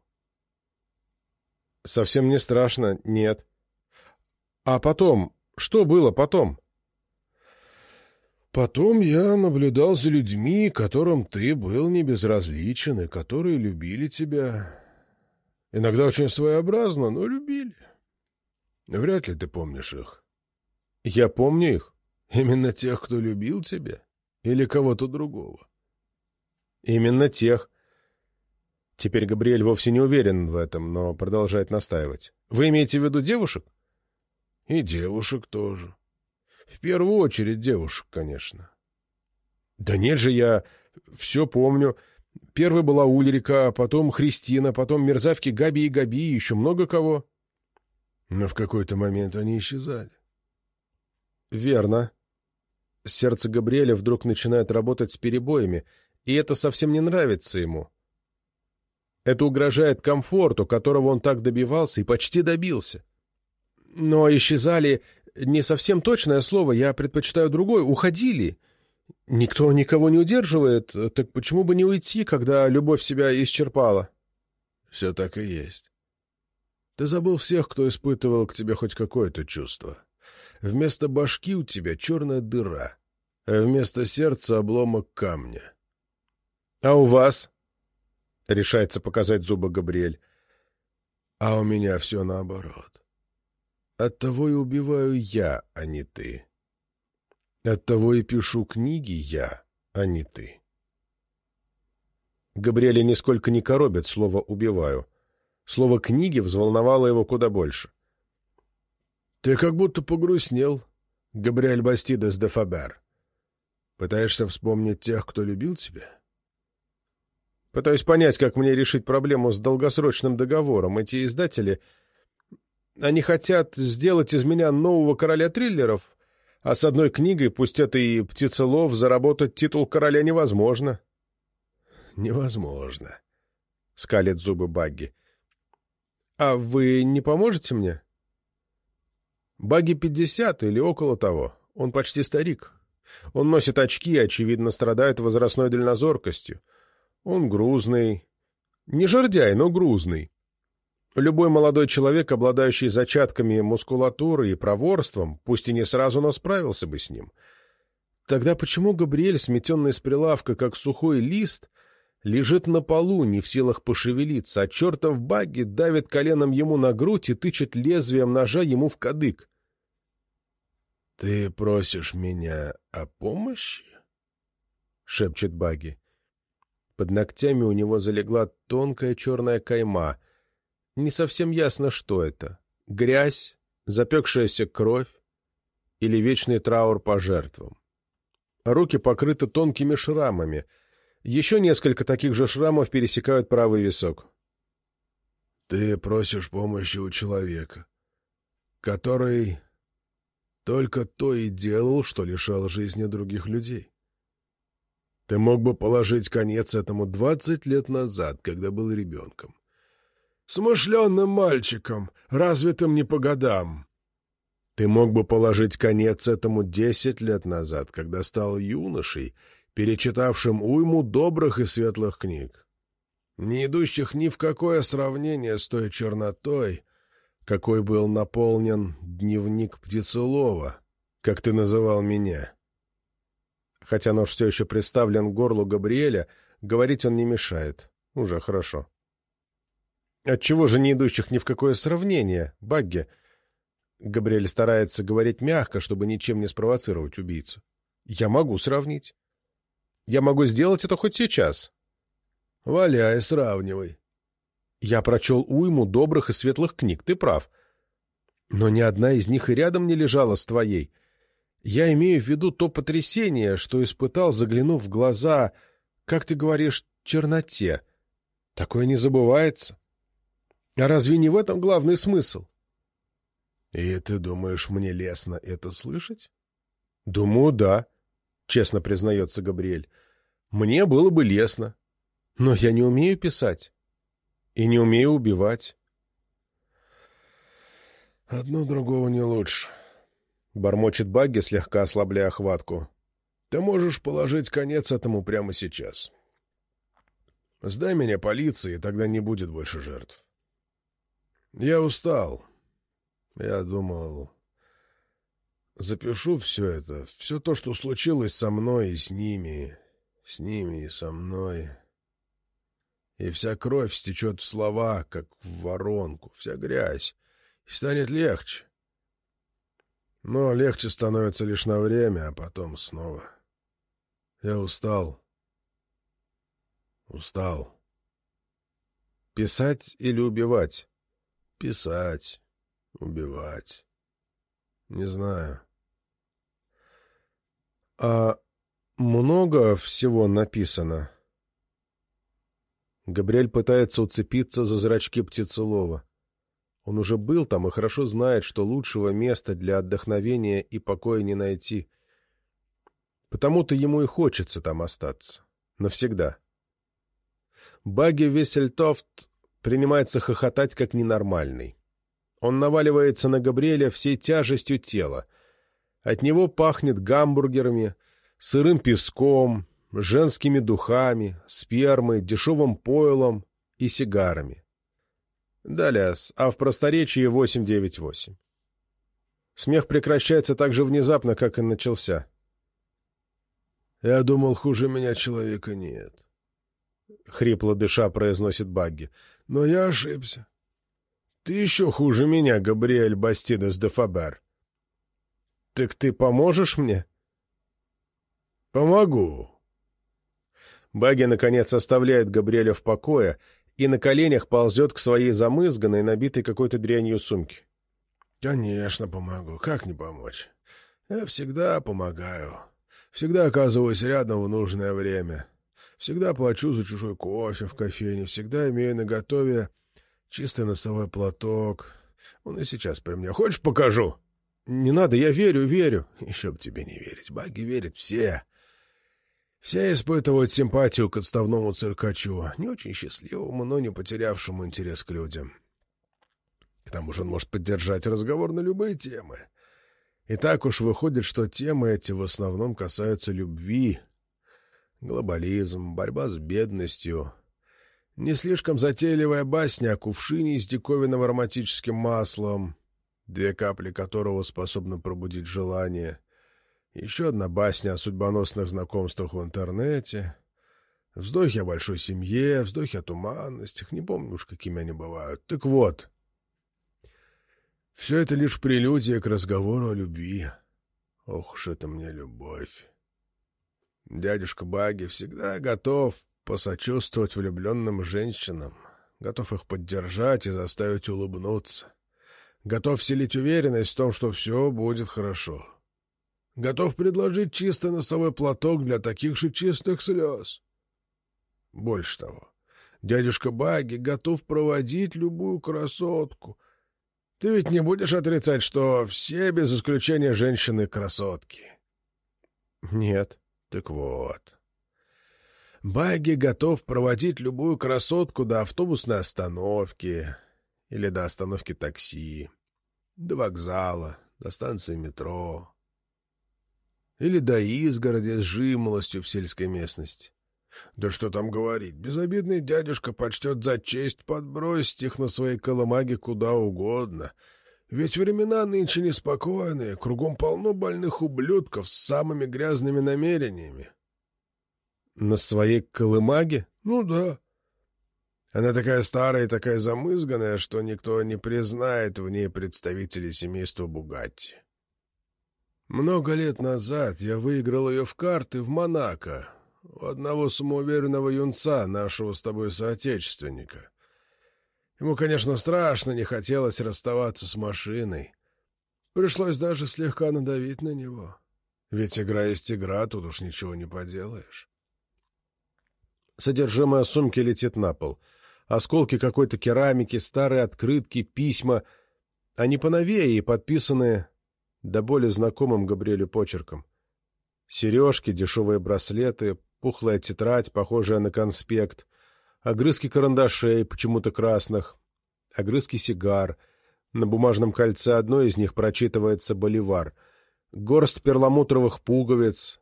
Совсем не страшно, нет. А потом? Что было потом? Потом я наблюдал за людьми, которым ты был не безразличен и которые любили тебя. Иногда очень своеобразно, но любили. Вряд ли ты помнишь их. Я помню их. Именно тех, кто любил тебя? Или кого-то другого? Именно тех. Теперь Габриэль вовсе не уверен в этом, но продолжает настаивать. Вы имеете в виду девушек? И девушек тоже. В первую очередь девушек, конечно. Да нет же, я все помню. Первой была Ульрика, потом Христина, потом мерзавки Габи и Габи, еще много кого. Но в какой-то момент они исчезали. Верно. Сердце Габриэля вдруг начинает работать с перебоями, и это совсем не нравится ему. Это угрожает комфорту, которого он так добивался и почти добился. Но исчезали не совсем точное слово, я предпочитаю другое. Уходили. Никто никого не удерживает, так почему бы не уйти, когда любовь себя исчерпала? Все так и есть. Ты забыл всех, кто испытывал к тебе хоть какое-то чувство. Вместо башки у тебя черная дыра, а вместо сердца обломок камня. — А у вас? — решается показать зубы Габриэль. — А у меня все наоборот. Оттого и убиваю я, а не ты. Оттого и пишу книги я, а не ты. Габриэля нисколько не коробит слово «убиваю». Слово «книги» взволновало его куда больше. — Ты как будто погрустнел, Габриэль Бастидес де Фабер. Пытаешься вспомнить тех, кто любил тебя? — Пытаюсь понять, как мне решить проблему с долгосрочным договором. Эти издатели они хотят сделать из меня нового короля триллеров, а с одной книгой, пусть это и птицелов, заработать титул короля невозможно. — Невозможно, — скалит зубы Багги. — А вы не поможете мне? Багги пятьдесят или около того. Он почти старик. Он носит очки и, очевидно, страдает возрастной дальнозоркостью. Он грузный. Не жердяй, но грузный. Любой молодой человек, обладающий зачатками мускулатуры и проворством, пусть и не сразу, но справился бы с ним. Тогда почему Габриэль, сметенный с прилавка, как сухой лист, лежит на полу, не в силах пошевелиться, а чертов багги давит коленом ему на грудь и тычет лезвием ножа ему в кадык? — Ты просишь меня о помощи? — шепчет багги. Под ногтями у него залегла тонкая черная кайма — не совсем ясно, что это. Грязь, запекшаяся кровь или вечный траур по жертвам. Руки покрыты тонкими шрамами. Еще несколько таких же шрамов пересекают правый висок. Ты просишь помощи у человека, который только то и делал, что лишал жизни других людей. Ты мог бы положить конец этому двадцать лет назад, когда был ребенком смышленным мальчиком, развитым не по годам. Ты мог бы положить конец этому десять лет назад, когда стал юношей, перечитавшим уйму добрых и светлых книг, не идущих ни в какое сравнение с той чернотой, какой был наполнен дневник Птицелова, как ты называл меня. Хотя нож все еще приставлен к горлу Габриэля, говорить он не мешает. Уже хорошо. Отчего же не идущих ни в какое сравнение, Багги? Габриэль старается говорить мягко, чтобы ничем не спровоцировать убийцу. Я могу сравнить. Я могу сделать это хоть сейчас. Валяй, сравнивай. Я прочел уйму добрых и светлых книг, ты прав. Но ни одна из них и рядом не лежала с твоей. Я имею в виду то потрясение, что испытал, заглянув в глаза, как ты говоришь, черноте. Такое не забывается. А разве не в этом главный смысл? — И ты думаешь, мне лестно это слышать? — Думаю, да, — честно признается Габриэль. — Мне было бы лестно. Но я не умею писать. И не умею убивать. — Одно другого не лучше, — бормочет Багги, слегка ослабляя хватку. — Ты можешь положить конец этому прямо сейчас. Сдай меня полиции, тогда не будет больше жертв. Я устал. Я думал... запишу все это, все то, что случилось со мной и с ними, с ними и со мной. И вся кровь стечет в слова, как в воронку, вся грязь, и станет легче. Но легче становится лишь на время, а потом снова. Я устал. Устал. Писать или убивать? Писать, убивать. Не знаю. А много всего написано? Габриэль пытается уцепиться за зрачки птицелова. Он уже был там и хорошо знает, что лучшего места для отдохновения и покоя не найти. Потому-то ему и хочется там остаться. Навсегда. Багги Весельтофт принимается хохотать как ненормальный. Он наваливается на Габриэля всей тяжестью тела. От него пахнет гамбургерами, сырым песком, женскими духами, спермой, дешевым пойлом и сигарами. Далее, а в просторечии 898. Смех прекращается так же внезапно, как и начался. «Я думал, хуже меня человека нет», — хрипло дыша произносит Багги. «Но я ошибся. Ты еще хуже меня, Габриэль Бастидес де Фабер». «Так ты поможешь мне?» «Помогу». Багги, наконец, оставляет Габриэля в покое и на коленях ползет к своей замызганной, набитой какой-то дрянью сумке. «Конечно помогу. Как не помочь? Я всегда помогаю. Всегда оказываюсь рядом в нужное время. Всегда плачу за чужой кофе в кофейне. Всегда имею на готове чистый носовой платок. Он и сейчас при мне. Хочешь, покажу?» «Не надо, я верю, верю». «Еще б тебе не верить. Баги верят все». Все испытывают симпатию к отставному циркачу, не очень счастливому, но не потерявшему интерес к людям. К тому же он может поддержать разговор на любые темы. И так уж выходит, что темы эти в основном касаются любви, глобализм, борьба с бедностью. Не слишком затейливая басня о кувшине с диковинным ароматическим маслом, две капли которого способны пробудить желание — еще одна басня о судьбоносных знакомствах в интернете. Вздохи о большой семье, вздохи о туманностях. Не помню уж, какими они бывают. Так вот, все это лишь прелюдия к разговору о любви. Ох уж это мне любовь. Дядюшка Баги всегда готов посочувствовать влюбленным женщинам, готов их поддержать и заставить улыбнуться, готов вселить уверенность в том, что все будет хорошо. Готов предложить чистый носовой платок для таких же чистых слез. Больше того, дядюшка Баги готов проводить любую красотку. Ты ведь не будешь отрицать, что все, без исключения женщины, красотки? Нет. Так вот. Баги готов проводить любую красотку до автобусной остановки или до остановки такси, до вокзала, до станции метро, или до изгороди с жимолостью в сельской местности. Да что там говорить, безобидный дядюшка почтет за честь подбросить их на своей колымаге куда угодно. Ведь времена нынче неспокойные, кругом полно больных ублюдков с самыми грязными намерениями. На своей колымаге? Ну да. Она такая старая и такая замызганная, что никто не признает в ней представителей семейства Бугатти. Много лет назад я выиграл ее в карты в Монако у одного самоуверенного юнца, нашего с тобой соотечественника. Ему, конечно, страшно не хотелось расставаться с машиной. Пришлось даже слегка надавить на него. Ведь игра есть игра, тут уж ничего не поделаешь. Содержимое сумки летит на пол. Осколки какой-то керамики, старые открытки, письма. Они поновее и подписаны да более знакомым Габриэлю почерком. Сережки, дешевые браслеты, пухлая тетрадь, похожая на конспект, огрызки карандашей, почему-то красных, огрызки сигар. На бумажном кольце одной из них прочитывается «Боливар», горсть перламутровых пуговиц,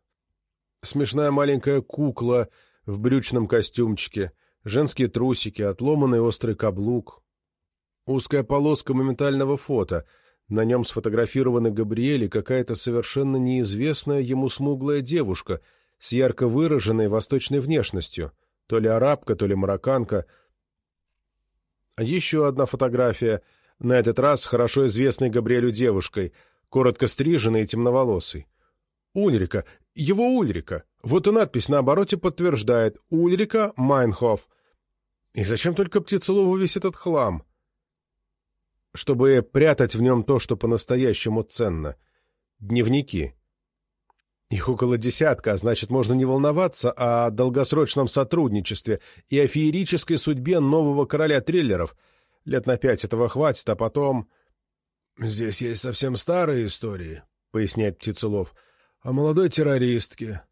смешная маленькая кукла в брючном костюмчике, женские трусики, отломанный острый каблук, узкая полоска моментального фото — На нем сфотографированы Габриэль и какая-то совершенно неизвестная ему смуглая девушка с ярко выраженной восточной внешностью, то ли арабка, то ли марокканка. Еще одна фотография, на этот раз хорошо известной Габриэлю девушкой, коротко стриженной и темноволосой. Ульрика, его Ульрика. Вот и надпись на обороте подтверждает «Ульрика Майнхоф». И зачем только птицелову весь этот хлам? Чтобы прятать в нем то, что по-настоящему ценно. Дневники. Их около десятка, а значит, можно не волноваться о долгосрочном сотрудничестве и о феерической судьбе нового короля триллеров. Лет на пять этого хватит, а потом... — Здесь есть совсем старые истории, — поясняет Птицелов. — О молодой террористке,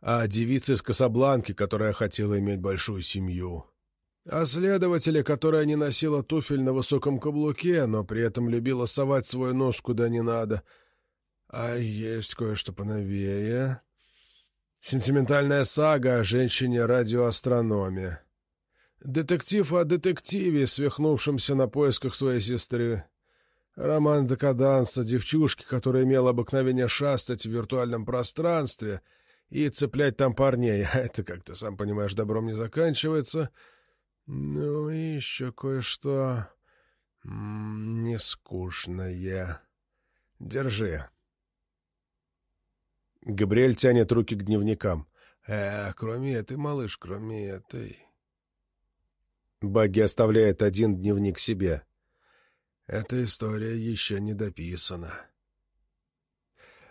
о девице из Касабланки, которая хотела иметь большую семью, о следователе, которая не носила туфель на высоком каблуке, но при этом любила совать свой нос куда не надо. А есть кое-что поновее. Сентиментальная сага о женщине-радиоастрономе. Детектив о детективе, свихнувшемся на поисках своей сестры. Роман декаданса девчушки, которая имела обыкновение шастать в виртуальном пространстве и цеплять там парней. [LAUGHS] А это, как ты сам понимаешь, добром не заканчивается — ну и еще кое-что нескучное. Держи. Габриэль тянет руки к дневникам. Э, кроме этой, малыш, кроме этой. Багги оставляет один дневник себе. Эта история еще не дописана.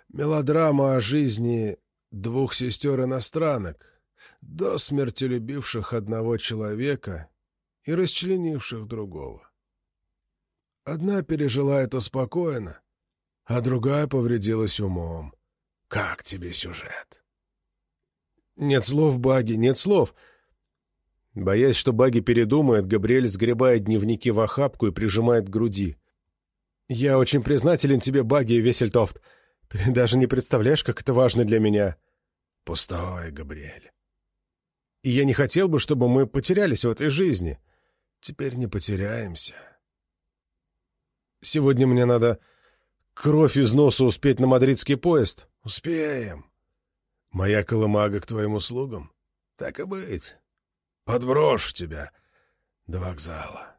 Мелодрама о жизни двух сестер-иностранок — до смерти любивших одного человека и расчленивших другого. Одна пережила это спокойно, а другая повредилась умом. Как тебе сюжет? Нет слов, Баги, нет слов. Боясь, что Баги передумает, Габриэль сгребает дневники в охапку и прижимает к груди. «Я очень признателен тебе, Баги и Весельтофт. Ты даже не представляешь, как это важно для меня». «Пустой, Габриэль. И я не хотел бы, чтобы мы потерялись в этой жизни. Теперь не потеряемся. Сегодня мне надо кровь из носа успеть на мадридский поезд. Успеем. Моя колымага к твоим услугам. Так и быть. Подброшу тебя до вокзала.